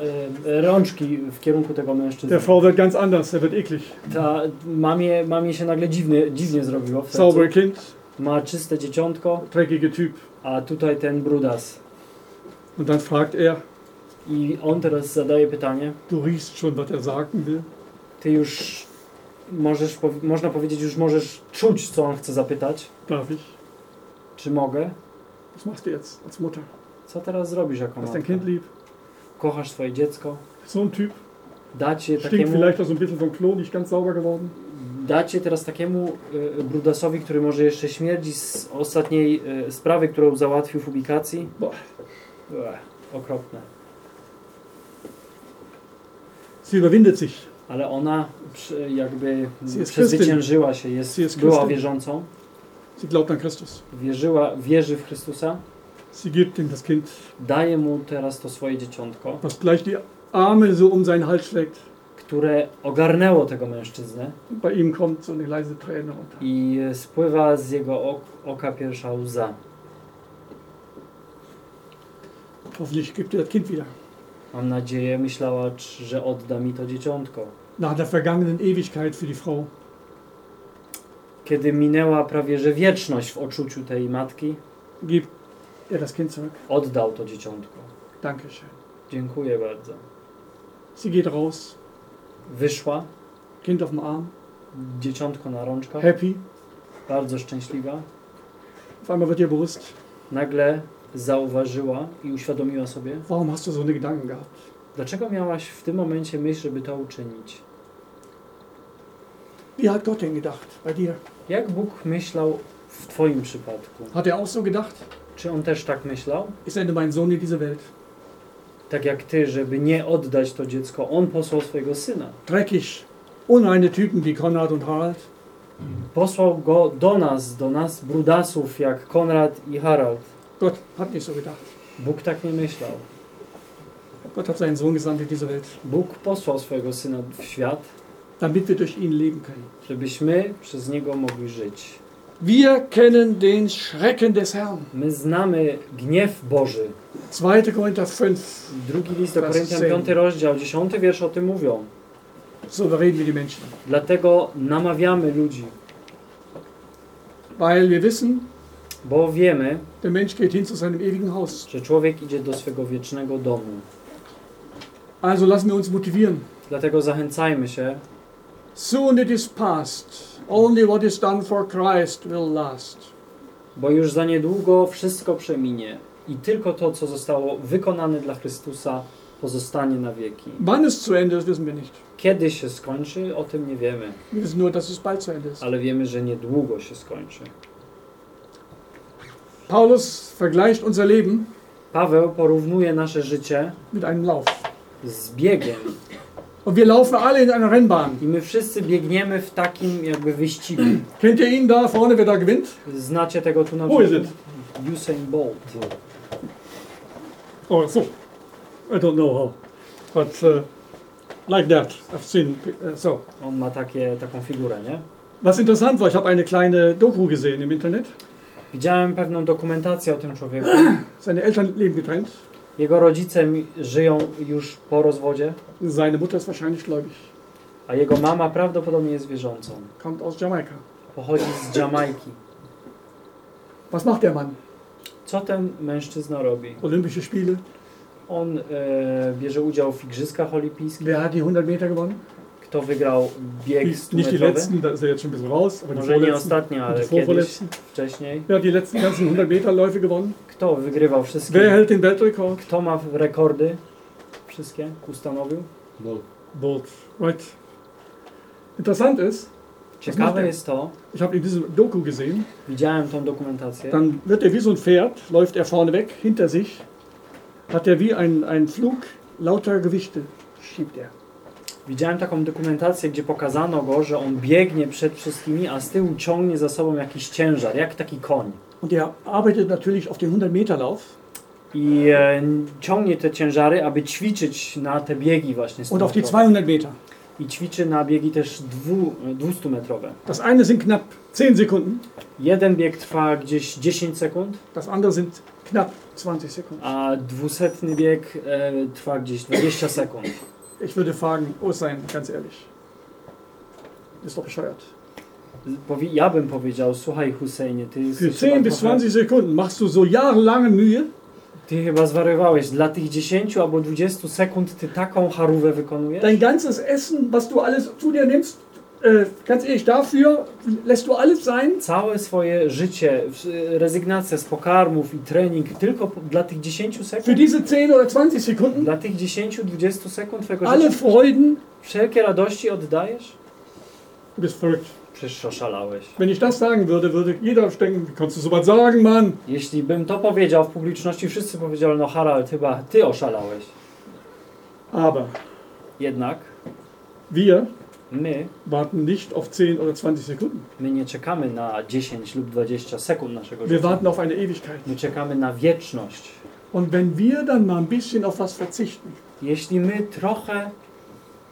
S5: e, rączki w kierunku tego mężczyzny.
S3: Der Frau wird ganz anders, er wird eklig.
S5: Ta mamie, mamie się nagle dziwnie, dziwnie zrobiło.
S3: Saubere Kind,
S5: Ma czyste dzieciątko,
S3: dreckige Typ.
S5: a tutaj ten brudas.
S3: Und dann fragt er,
S5: I on teraz zadaje pytanie,
S3: du riechst schon, was er sagen will.
S5: ty już możesz, można powiedzieć, już możesz czuć, co on chce zapytać.
S3: Darf ich?
S5: Czy mogę?
S3: Was machst du jetzt als Mutter?
S5: Co teraz zrobisz jako
S3: Hast dein
S5: matka?
S3: Kind lieb?
S5: Kochasz swoje dziecko?
S3: So ein Typ.
S5: Dacie
S3: Stinkt
S5: takiemu,
S3: vielleicht auch so ein bisschen vom Klo, nicht ganz sauber geworden.
S5: dacie teraz takiemu y, brudasowi, który może jeszcze śmierdzi z ostatniej y, sprawy, którą załatwił w publikacji?
S3: Bo.
S5: Ech, okropne.
S3: Sie überwindet sich.
S5: Ale ona jakby przezwyciężyła się, jest,
S3: jest
S5: była wierzącą,
S3: Sie glaubt an Christus.
S5: wierzyła, wierzy w Chrystusa,
S3: Sie gibt ihm das Kind,
S5: daje mu teraz to swoje dzieciątko,
S3: was gleich die Arme so um seinen Hals schlägt.
S5: które ogarnęło tego mężczyznę
S3: bei ihm kommt so eine leise Träne runter.
S5: i spływa z jego ok, oka pierwsza łza.
S3: Hoffentlich gibt er das Kind wieder.
S5: Mam nadzieję, myślała, że odda mi to dzieciątko.
S3: Nach der vergangenen Ewigkeit für die Frau.
S5: Kiedy minęła prawie że wieczność w odczuciu tej matki,
S3: Gibt er das Kind zurück.
S5: oddał to dzieciątko.
S3: Dankeschön.
S5: Dziękuję bardzo.
S3: Sie geht raus,
S5: Wyszła,
S3: Kind auf dem Arm,
S5: dzieciątko na rączkach,
S3: happy.
S5: bardzo szczęśliwa.
S3: Auf einmal wird ihr bewusst,
S5: Nagle zauważyła i uświadomiła sobie,
S3: warum hast du so eine Gedanken gehabt?
S5: Dlaczego miałaś w tym momencie myśl, żeby to uczynić.
S3: Wie hat Gott denn gedacht bei dir?
S5: Jak Bóg myślał w Twoim przypadku?
S3: Hat er auch so gedacht?
S5: Czy on też tak myślał?
S3: Ich sende meinen Sohn in diese Welt.
S5: Tak jak ty, żeby nie oddać to dziecko, on posłał swojego syna.
S3: Dreckig, unreine Typen wie Konrad und Harald.
S5: Posłał go do nas, do nas, brudasów jak Konrad i Harald.
S3: Gott hat nicht so gedacht.
S5: Bóg tak nie myślał.
S3: Gott hat seinen Sohn gesandt in diese Welt,
S5: Bóg posłał swojego syna w świat,
S3: damit wir durch ihn leben können.
S5: żebyśmy przez niego mogli żyć.
S3: Wir kennen den Schrecken des Herrn.
S5: My znamy gniew Boży.
S3: 2. Korinther 5.
S5: Drugi list do Koryntian,
S3: 10.
S5: 5 rozdział, 10 wiersz o tym mówią.
S3: So überreden wir die Menschen.
S5: Dlatego namawiamy ludzi,
S3: Weil wir wissen,
S5: bo wiemy,
S3: der Mensch geht hin zu seinem ewigen Haus.
S5: że człowiek idzie do swego wiecznego domu.
S3: Also lassen wir uns motivieren.
S5: Dlatego zachęcajmy się,
S3: Soon it is past. Only what is done for Christ will last.
S5: bo już za niedługo wszystko przeminie i tylko to, co zostało wykonane dla Chrystusa, pozostanie na wieki.
S3: Wann es zu Ende ist, wissen wir nicht.
S5: Kiedy się skończy, o tym nie wiemy,
S3: Wir wissen nur, dass es bald zu Ende ist.
S5: ale wiemy, że niedługo się skończy.
S3: Paulus vergleicht unser Leben
S5: Paweł porównuje nasze życie
S3: mit einem Lauf.
S5: Z biegiem
S3: Und wir laufen alle in einer Rennbahn.
S5: i my wszyscy biegniemy w takim jakby wyścigu. *clears throat*
S3: Kennt ihr ihn da vorne, wer da gewinnt?
S5: Znacie tego tu na
S3: Who is it?
S5: Usain Bolt.
S3: Oh, so. I don't know how. But uh, like that. I've seen. Uh, so.
S5: On ma takie, taką figurę, nie?
S3: Was interessant war, ich habe eine kleine Doku gesehen im Internet.
S5: Widziałem pewną dokumentację o tym człowieku.
S3: Seine Eltern leben getrennt.
S5: Jego rodzice żyją już po rozwodzie,
S3: Seine Mutter ist wahrscheinlich gläubig.
S5: a jego mama prawdopodobnie jest wierzącą.
S3: Kommt aus Jamaika.
S5: Pochodzi z Jamajki.
S3: Was macht der Mann?
S5: Co ten mężczyzna robi?
S3: Olympische Spiele.
S5: On e, bierze udział w Igrzyskach Olimpijskich.
S3: Wer hat die 100 Meter gewonnen?
S5: Kto wygrał bieg
S3: Die,
S5: 100
S3: nicht die letzten, da ist er jetzt schon ein bisschen raus, aber die
S5: Może nie
S3: vorletzten.
S5: ostatnio,
S3: und
S5: ale
S3: die
S5: kiedyś
S3: vorvorletzten.
S5: wcześniej.
S3: Wer hat die letzten ganzen 100 Meter Läufe gewonnen?
S5: Kto wygrywał
S3: Wer
S5: wszystkie?
S3: hält den Weltrekord?
S5: Kto ma rekordy? Wszystkie ustanowił?
S3: Bolt. Right. Interessant ist,
S5: Ciekawe jest to,
S3: ich habe in diesem Doku gesehen,
S5: widziałem tą dokumentację.
S3: dann wird er wie so ein Pferd, läuft er vorne weg, hinter sich hat er wie ein, ein Flug lauter Gewichte, schiebt er.
S5: Widziałem taką dokumentację, gdzie pokazano go, że on biegnie przed wszystkimi, a z tyłu ciągnie za sobą jakiś ciężar, jak taki koń.
S3: Und er arbeitet natürlich auf den 100 Meter Lauf
S5: I e, ciągnie te ciężary, aby ćwiczyć na te biegi właśnie.
S3: und auf die
S5: 100-metrowe.
S3: 200 Meter.
S5: I ćwiczy na biegi też dwu, 200-metrowe.
S3: Das eine sind knapp 10 Sekunden,
S5: Jeden bieg trwa gdzieś 10 sekund,
S3: das andere sind knapp 20 Sekunden.
S5: a dwusetny bieg e, trwa gdzieś 20 sekund.
S3: Ich würde fragen, wo sein, ganz ehrlich. Ist doch bescheuert.
S5: Ja bym powiedział, słuchaj Husejnie, ty,
S3: Für
S5: jesteś
S3: 10
S5: chyba
S3: bis
S5: trochę-
S3: 20 Sekunden machst du so jahrelange Mühe
S5: ty chyba zwariowałeś. Dla tych 10 albo 20 sekund ty taką harówę wykonujesz?
S3: Dein ganzes Essen, was du alles zu dir nimmst, ganz ehrlich, dafür lässt du alles sein.
S5: Całe swoje życie, rezygnacja z pokarmów i trening tylko dla tych 10
S3: Für
S5: sekund?
S3: diese 10 oder 20 Sekunden
S5: Dla tych 10-20 sekund twojego
S3: alle
S5: życia
S3: Freuden.
S5: wszelkie radości oddajesz?
S3: Du bist verrückt.
S5: Przecież oszalałeś.
S3: Wenn ich das sagen würde, würde jeder denken, kannst du sowas sagen, Mann?
S5: Jeśli bym to powiedział w publiczności, wszyscy powiedzieli, no Harald, chyba ty oszalałeś.
S3: Aber
S5: Jednak
S3: wir
S5: my,
S3: warten nicht auf 10 oder 20 Sekunden.
S5: my nie czekamy na 10 lub 20 sekund naszego
S3: Wir
S5: życia.
S3: warten auf eine Ewigkeit.
S5: My czekamy na wieczność.
S3: Und wenn wir dann mal ein bisschen auf was verzichten,
S5: Jeśli my trochę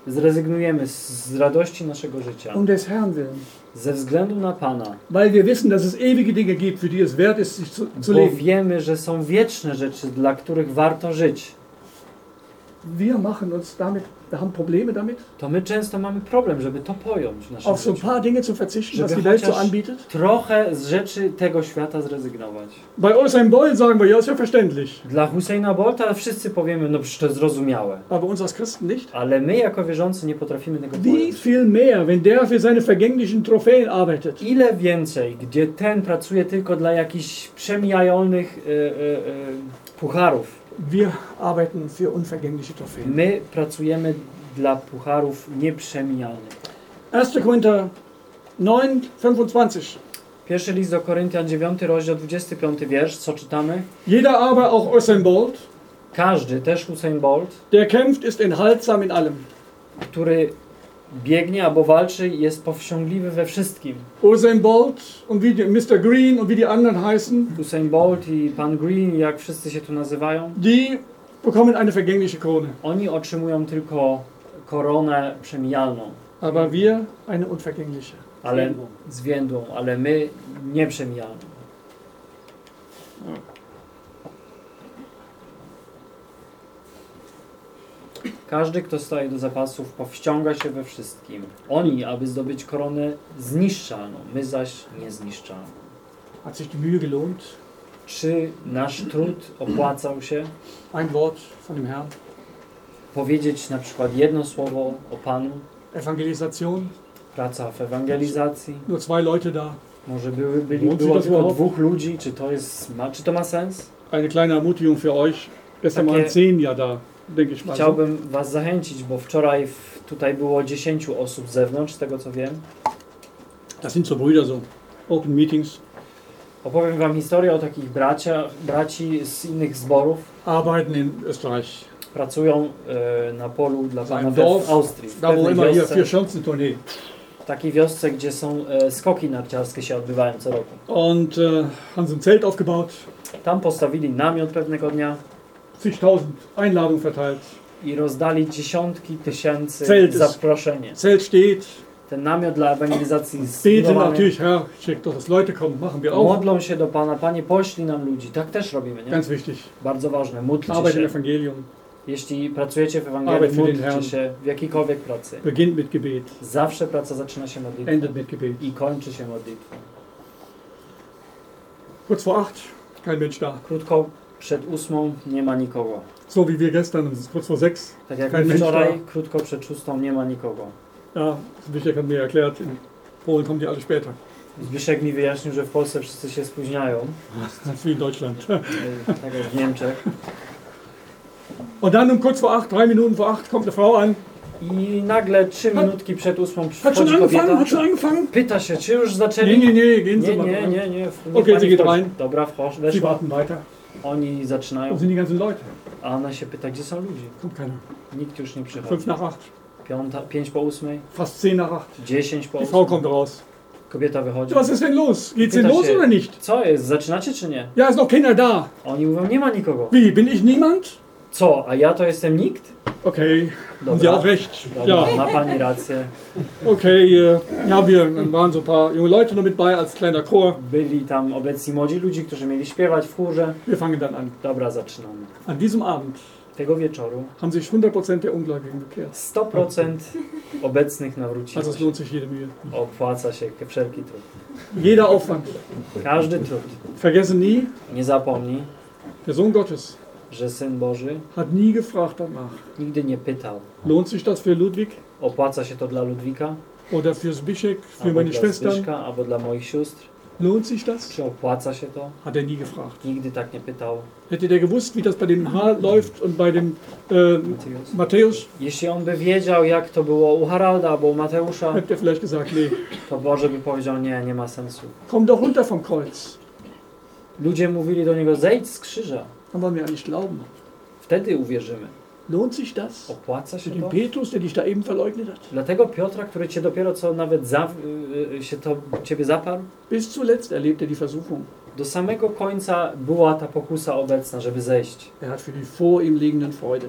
S5: zrezygnujemy z, radości naszego życia
S3: um des Herrn willen,
S5: ze względu na Pana,
S3: weil wir wissen, dass es ewige Dinge gibt, für die es wert ist, sich zu, zu
S5: bo wiemy, że są wieczne rzeczy, dla których warto żyć,
S3: Wir machen uns damit, wir haben Probleme damit,
S5: to my często mamy problem, żeby to pojąć w naszym
S3: auf so ein
S5: życiu.
S3: paar Dinge zu verzichten, was
S5: Żeby
S3: die Welt so
S5: chociaż-
S3: anbietet.
S5: Trochę z rzeczy tego świata zrezygnować.
S3: Bei Usain Bolt sagen wir, ja, ist ja verständlich.
S5: Dla Husseina Bolta wszyscy powiemy, no przecież to jest zrozumiałe.
S3: Aber uns als Christen nicht.
S5: Ale my jako wierzący nie potrafimy tego
S3: Wie
S5: pojąć.
S3: viel mehr, wenn der für seine vergänglichen Trophäen arbeitet.
S5: Ile więcej, gdzie ten pracuje tylko dla jakichś przemijalnych e, e, e, pucharów.
S3: Wir arbeiten für unvergängliche Trophäen.
S5: My pracujemy dla pucharów nieprzemijalnych.
S3: 1. Korinther 9, 25.
S5: Pierwszy list do Koryntian, 9 rozdział, 25 wiersz, co czytamy?
S3: Jeder aber, auch Usain Bolt,
S5: Każdy, też Usain Bolt,
S3: der kämpft, ist enthaltsam in allem.
S5: który biegnie albo walczy, jest powściągliwy we wszystkim.
S3: Usain Bolt und wie die, Mr. Green und wie die anderen heißen,
S5: Usain Bolt i pan Green, jak wszyscy się tu nazywają,
S3: die bekommen eine vergängliche Krone.
S5: oni otrzymują tylko koronę przemijalną,
S3: Aber wir eine unvergängliche.
S5: ale zwiędłą, ale my nieprzemijalną. Każdy, kto staje do zapasów, powściąga się we wszystkim. Oni, aby zdobyć koronę zniszczalną, my zaś niezniszczalną.
S3: Hat sich die Mühe gelohnt?
S5: Czy nasz trud opłacał się?
S3: Ein Wort von dem Herrn.
S5: Powiedzieć na przykład jedno słowo o Panu,
S3: Evangelisation,
S5: praca w ewangelizacji,
S3: nur zwei Leute da.
S5: może były, byli, było tylko dwóch ludzi, czy to, jest, ma, czy to ma sens?
S3: Eine kleine Ermutigung für euch. Gestern waren zehn ja da,
S5: Chciałbym Was zachęcić, bo wczoraj w, tutaj było 10 osób z zewnątrz, z tego co wiem.
S3: Das sind so Brüder, so Open Meetings.
S5: Opowiem Wam historię o takich bracia, braci z innych zborów.
S3: Arbeiten in Österreich.
S5: Pracują e, na polu dla Pana
S3: Dorf,
S5: w Austrii. W
S3: Da wo immer hier Vier-Schanzentournee.
S5: w takiej wiosce, gdzie są e, skoki narciarskie się odbywają co roku.
S3: Und äh, haben so ein Zelt aufgebaut,
S5: Tam postawili namiot pewnego dnia
S3: zigtausend Einladungen verteilt.
S5: i rozdali dziesiątki tysięcy
S3: Zelt
S5: zaproszenie.
S3: Zelt steht,
S5: Ten namiot dla ewangelizacji
S3: beten natürlich, Herr, schick dass Leute kommen, machen wir auch.
S5: Modlą się do Pana, Panie poślij nam ludzi. Tak też robimy, nie?
S3: Ganz wichtig.
S5: Bardzo ważne, módlcie
S3: Arbeit
S5: się.
S3: Evangelium
S5: Jeśli pracujecie w Ewangelii, módlcie
S3: Herrn.
S5: się w jakiejkolwiek pracy.
S3: beginnt mit Gebet,
S5: Zawsze praca zaczyna się modlitwą
S3: endet mit Gebet.
S5: i kończy się modlitwą.
S3: Kurz vor acht, kein Mensch da.
S5: Krótko przed ósmą nie ma nikogo.
S3: So wie wir gestern, kurz vor sechs.
S5: Tak jak
S3: Kein
S5: wczoraj, krótko przed szóstą nie ma nikogo.
S3: Ja, Zbigniew hat mir erklärt, in Polen kommen die alle später.
S5: Zbyszek mi wyjaśnił, że w Polsce wszyscy się spóźniają,
S3: wie in Deutschland. *laughs*
S5: tak jak w Niemczech.
S3: Und dann um kurz vor acht, drei Minuten vor acht, kommt eine Frau an.
S5: I nagle trzy minutki przed ósmą
S3: Hat schon
S5: wchodzi
S3: angefangen,
S5: kobieta.
S3: hat schon angefangen.
S5: Pyta się, czy już
S3: Nee,
S5: zaczęli?
S3: nee, nee, gehen Sie
S5: Nie,
S3: mal
S5: nie,
S3: rein.
S5: nie, nie. niech
S3: Okay,
S5: pani
S3: sie geht
S5: wchodzi.
S3: rein.
S5: Dobra, wchodź,
S3: Sie
S5: weszła.
S3: warten weiter.
S5: Oni zaczynają,
S3: Wo sind die ganzen Leute?
S5: a ona się pyta, gdzie są ludzie.
S3: Kommt keiner.
S5: Nikt już nie przychodzi.
S3: Nach acht,
S5: Piąta, pięć po ósmej,
S3: fast zehn nach acht.
S5: dziesięć po
S3: Die Frau
S5: ósmej.
S3: kommt raus.
S5: Kobieta wychodzi.
S3: Was ist denn los? Geht's denn los oder nicht?
S5: Co jest, zaczynacie czy nie?
S3: Ja, ist noch keiner da.
S5: Oni mówią, nie ma nikogo.
S3: Wie, bin ich niemand?
S5: Co, a ja to jestem nikt?
S3: Okay, Sie auch
S5: Dobra,
S3: recht.
S5: dobra
S3: Ja,
S5: ma pani rację.
S3: okay, äh, ja, wir dann waren so ein paar junge Leute noch mit bei als kleiner Chor.
S5: Byli tam obecni młodzi ludzie, którzy mieli śpiewać w chórze.
S3: Wir fangen dann an.
S5: Dobra, zaczynamy.
S3: An diesem Abend
S5: Tego wieczoru
S3: haben sich 100% der Ungläubigen bekehrt.
S5: 100% obecnych nawróciło
S3: Also es lohnt sich jede Mühe.
S5: Opłaca się wszelki trud.
S3: Jeder Aufwand.
S5: Każdy trud.
S3: Vergessen nie,
S5: Nie zapomnij,
S3: der Sohn Gottes
S5: że Syn Boży
S3: hat nie gefragt danach.
S5: nigdy nie pytał.
S3: Lohnt sich das für Ludwig
S5: Opłaca się to dla Ludwika,
S3: oder für Zbyszek, für
S5: albo
S3: meine
S5: dla
S3: Schwestern?
S5: Zbyszka, albo dla moich sióstr?
S3: Lohnt sich das?
S5: Czy opłaca się to?
S3: Hat er nie gefragt.
S5: Nigdy tak nie pytał
S3: Hätte der gewusst, wie das bei dem H läuft und bei dem äh. Matthäus,
S5: Jeśli on by wiedział, jak to było u Haralda albo u Mateusza,
S3: hätte er vielleicht gesagt, nee,
S5: to Boże by powiedział, nie, nie ma sensu.
S3: komm doch runter vom Kreuz.
S5: Ludzie mówili do niego, zejdź z krzyża,
S3: Dann wollen wir nicht glauben.
S5: wtedy uwierzymy.
S3: Lohnt sich das?
S5: Opłaca się to?
S3: Petrus, der dich da eben verleugnet hat?
S5: Dlatego Piotra, który cię dopiero co nawet za, y, y, się to ciebie zaparł,
S3: Bis zuletzt erlebt er die Versuchung.
S5: do samego końca była ta pokusa obecna, żeby zejść.
S3: Er hat für die vor ihm liegenden Freude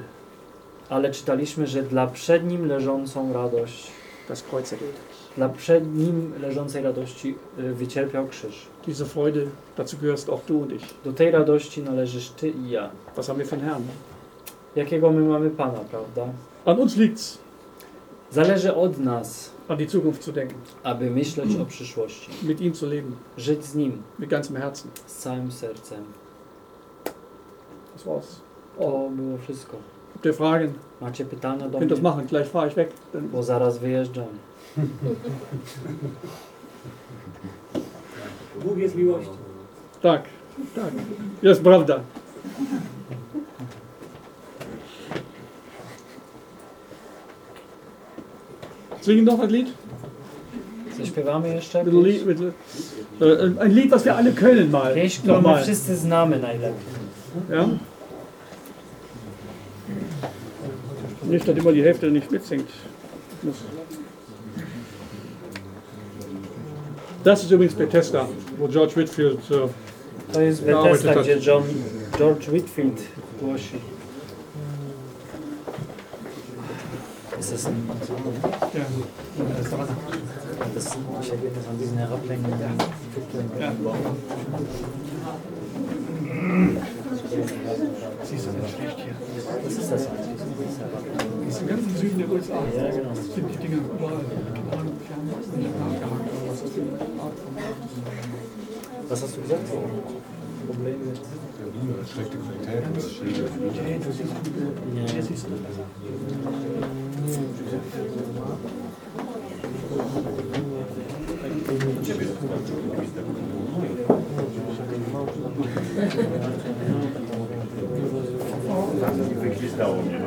S5: Ale czytaliśmy, że dla przed nim leżącą radość,
S3: das Kreuz erduldet.
S5: Dla przed nim leżącej radości y, wycierpiał krzyż.
S3: Diese Freude, dazu gehörst auch du und ich.
S5: Do tej radości należysz ty i ja.
S3: Was haben wir von Herrn?
S5: Jakiego my mamy Pana, prawda?
S3: An uns liegt's,
S5: Zależy od nas,
S3: an die Zukunft zu denken,
S5: aby myśleć o przyszłości,
S3: mit ihm zu leben,
S5: żyć z Nim
S3: mit ganzem Herzen.
S5: z całym sercem.
S3: Das war's.
S5: To było wszystko.
S3: Habt ihr Fragen?
S5: Macie pytania do
S3: Könnt das
S5: mnie?
S3: machen, gleich fahre ich weg.
S5: Bo zaraz wyjeżdżam.
S6: Bóg jest miłością.
S3: tak, tak. Jest prawda. Singen noch ein Lied?
S5: Zaśpiewamy jeszcze?
S3: Äh, ein Lied, was wir alle können mal.
S5: Pieśń, którą my wszyscy znamy najlepiej.
S3: Ja? Nicht, dass immer die Hälfte nicht mitsingt. Muss. Das ist übrigens Bethesda, wo George Whitfield äh,
S5: To jest Bethesda, gdzie John, George Whitfield głosi. Ist das ein,
S3: ja,
S5: das ich erwähne das an diesen herabhängenden
S3: ja.
S5: Was ist das eigentlich?
S3: Im ganzen Süden der USA
S5: Ja, genau.
S3: sind die Dinge überall. Keine Ahnung, wir haben das nicht nachgehakt, aber was das für eine Art von
S5: Was hast du gesagt? Problem mit.
S7: Schlechte Qualität, das ist schwierig.
S5: Nie.
S2: Wykwizdało mnie.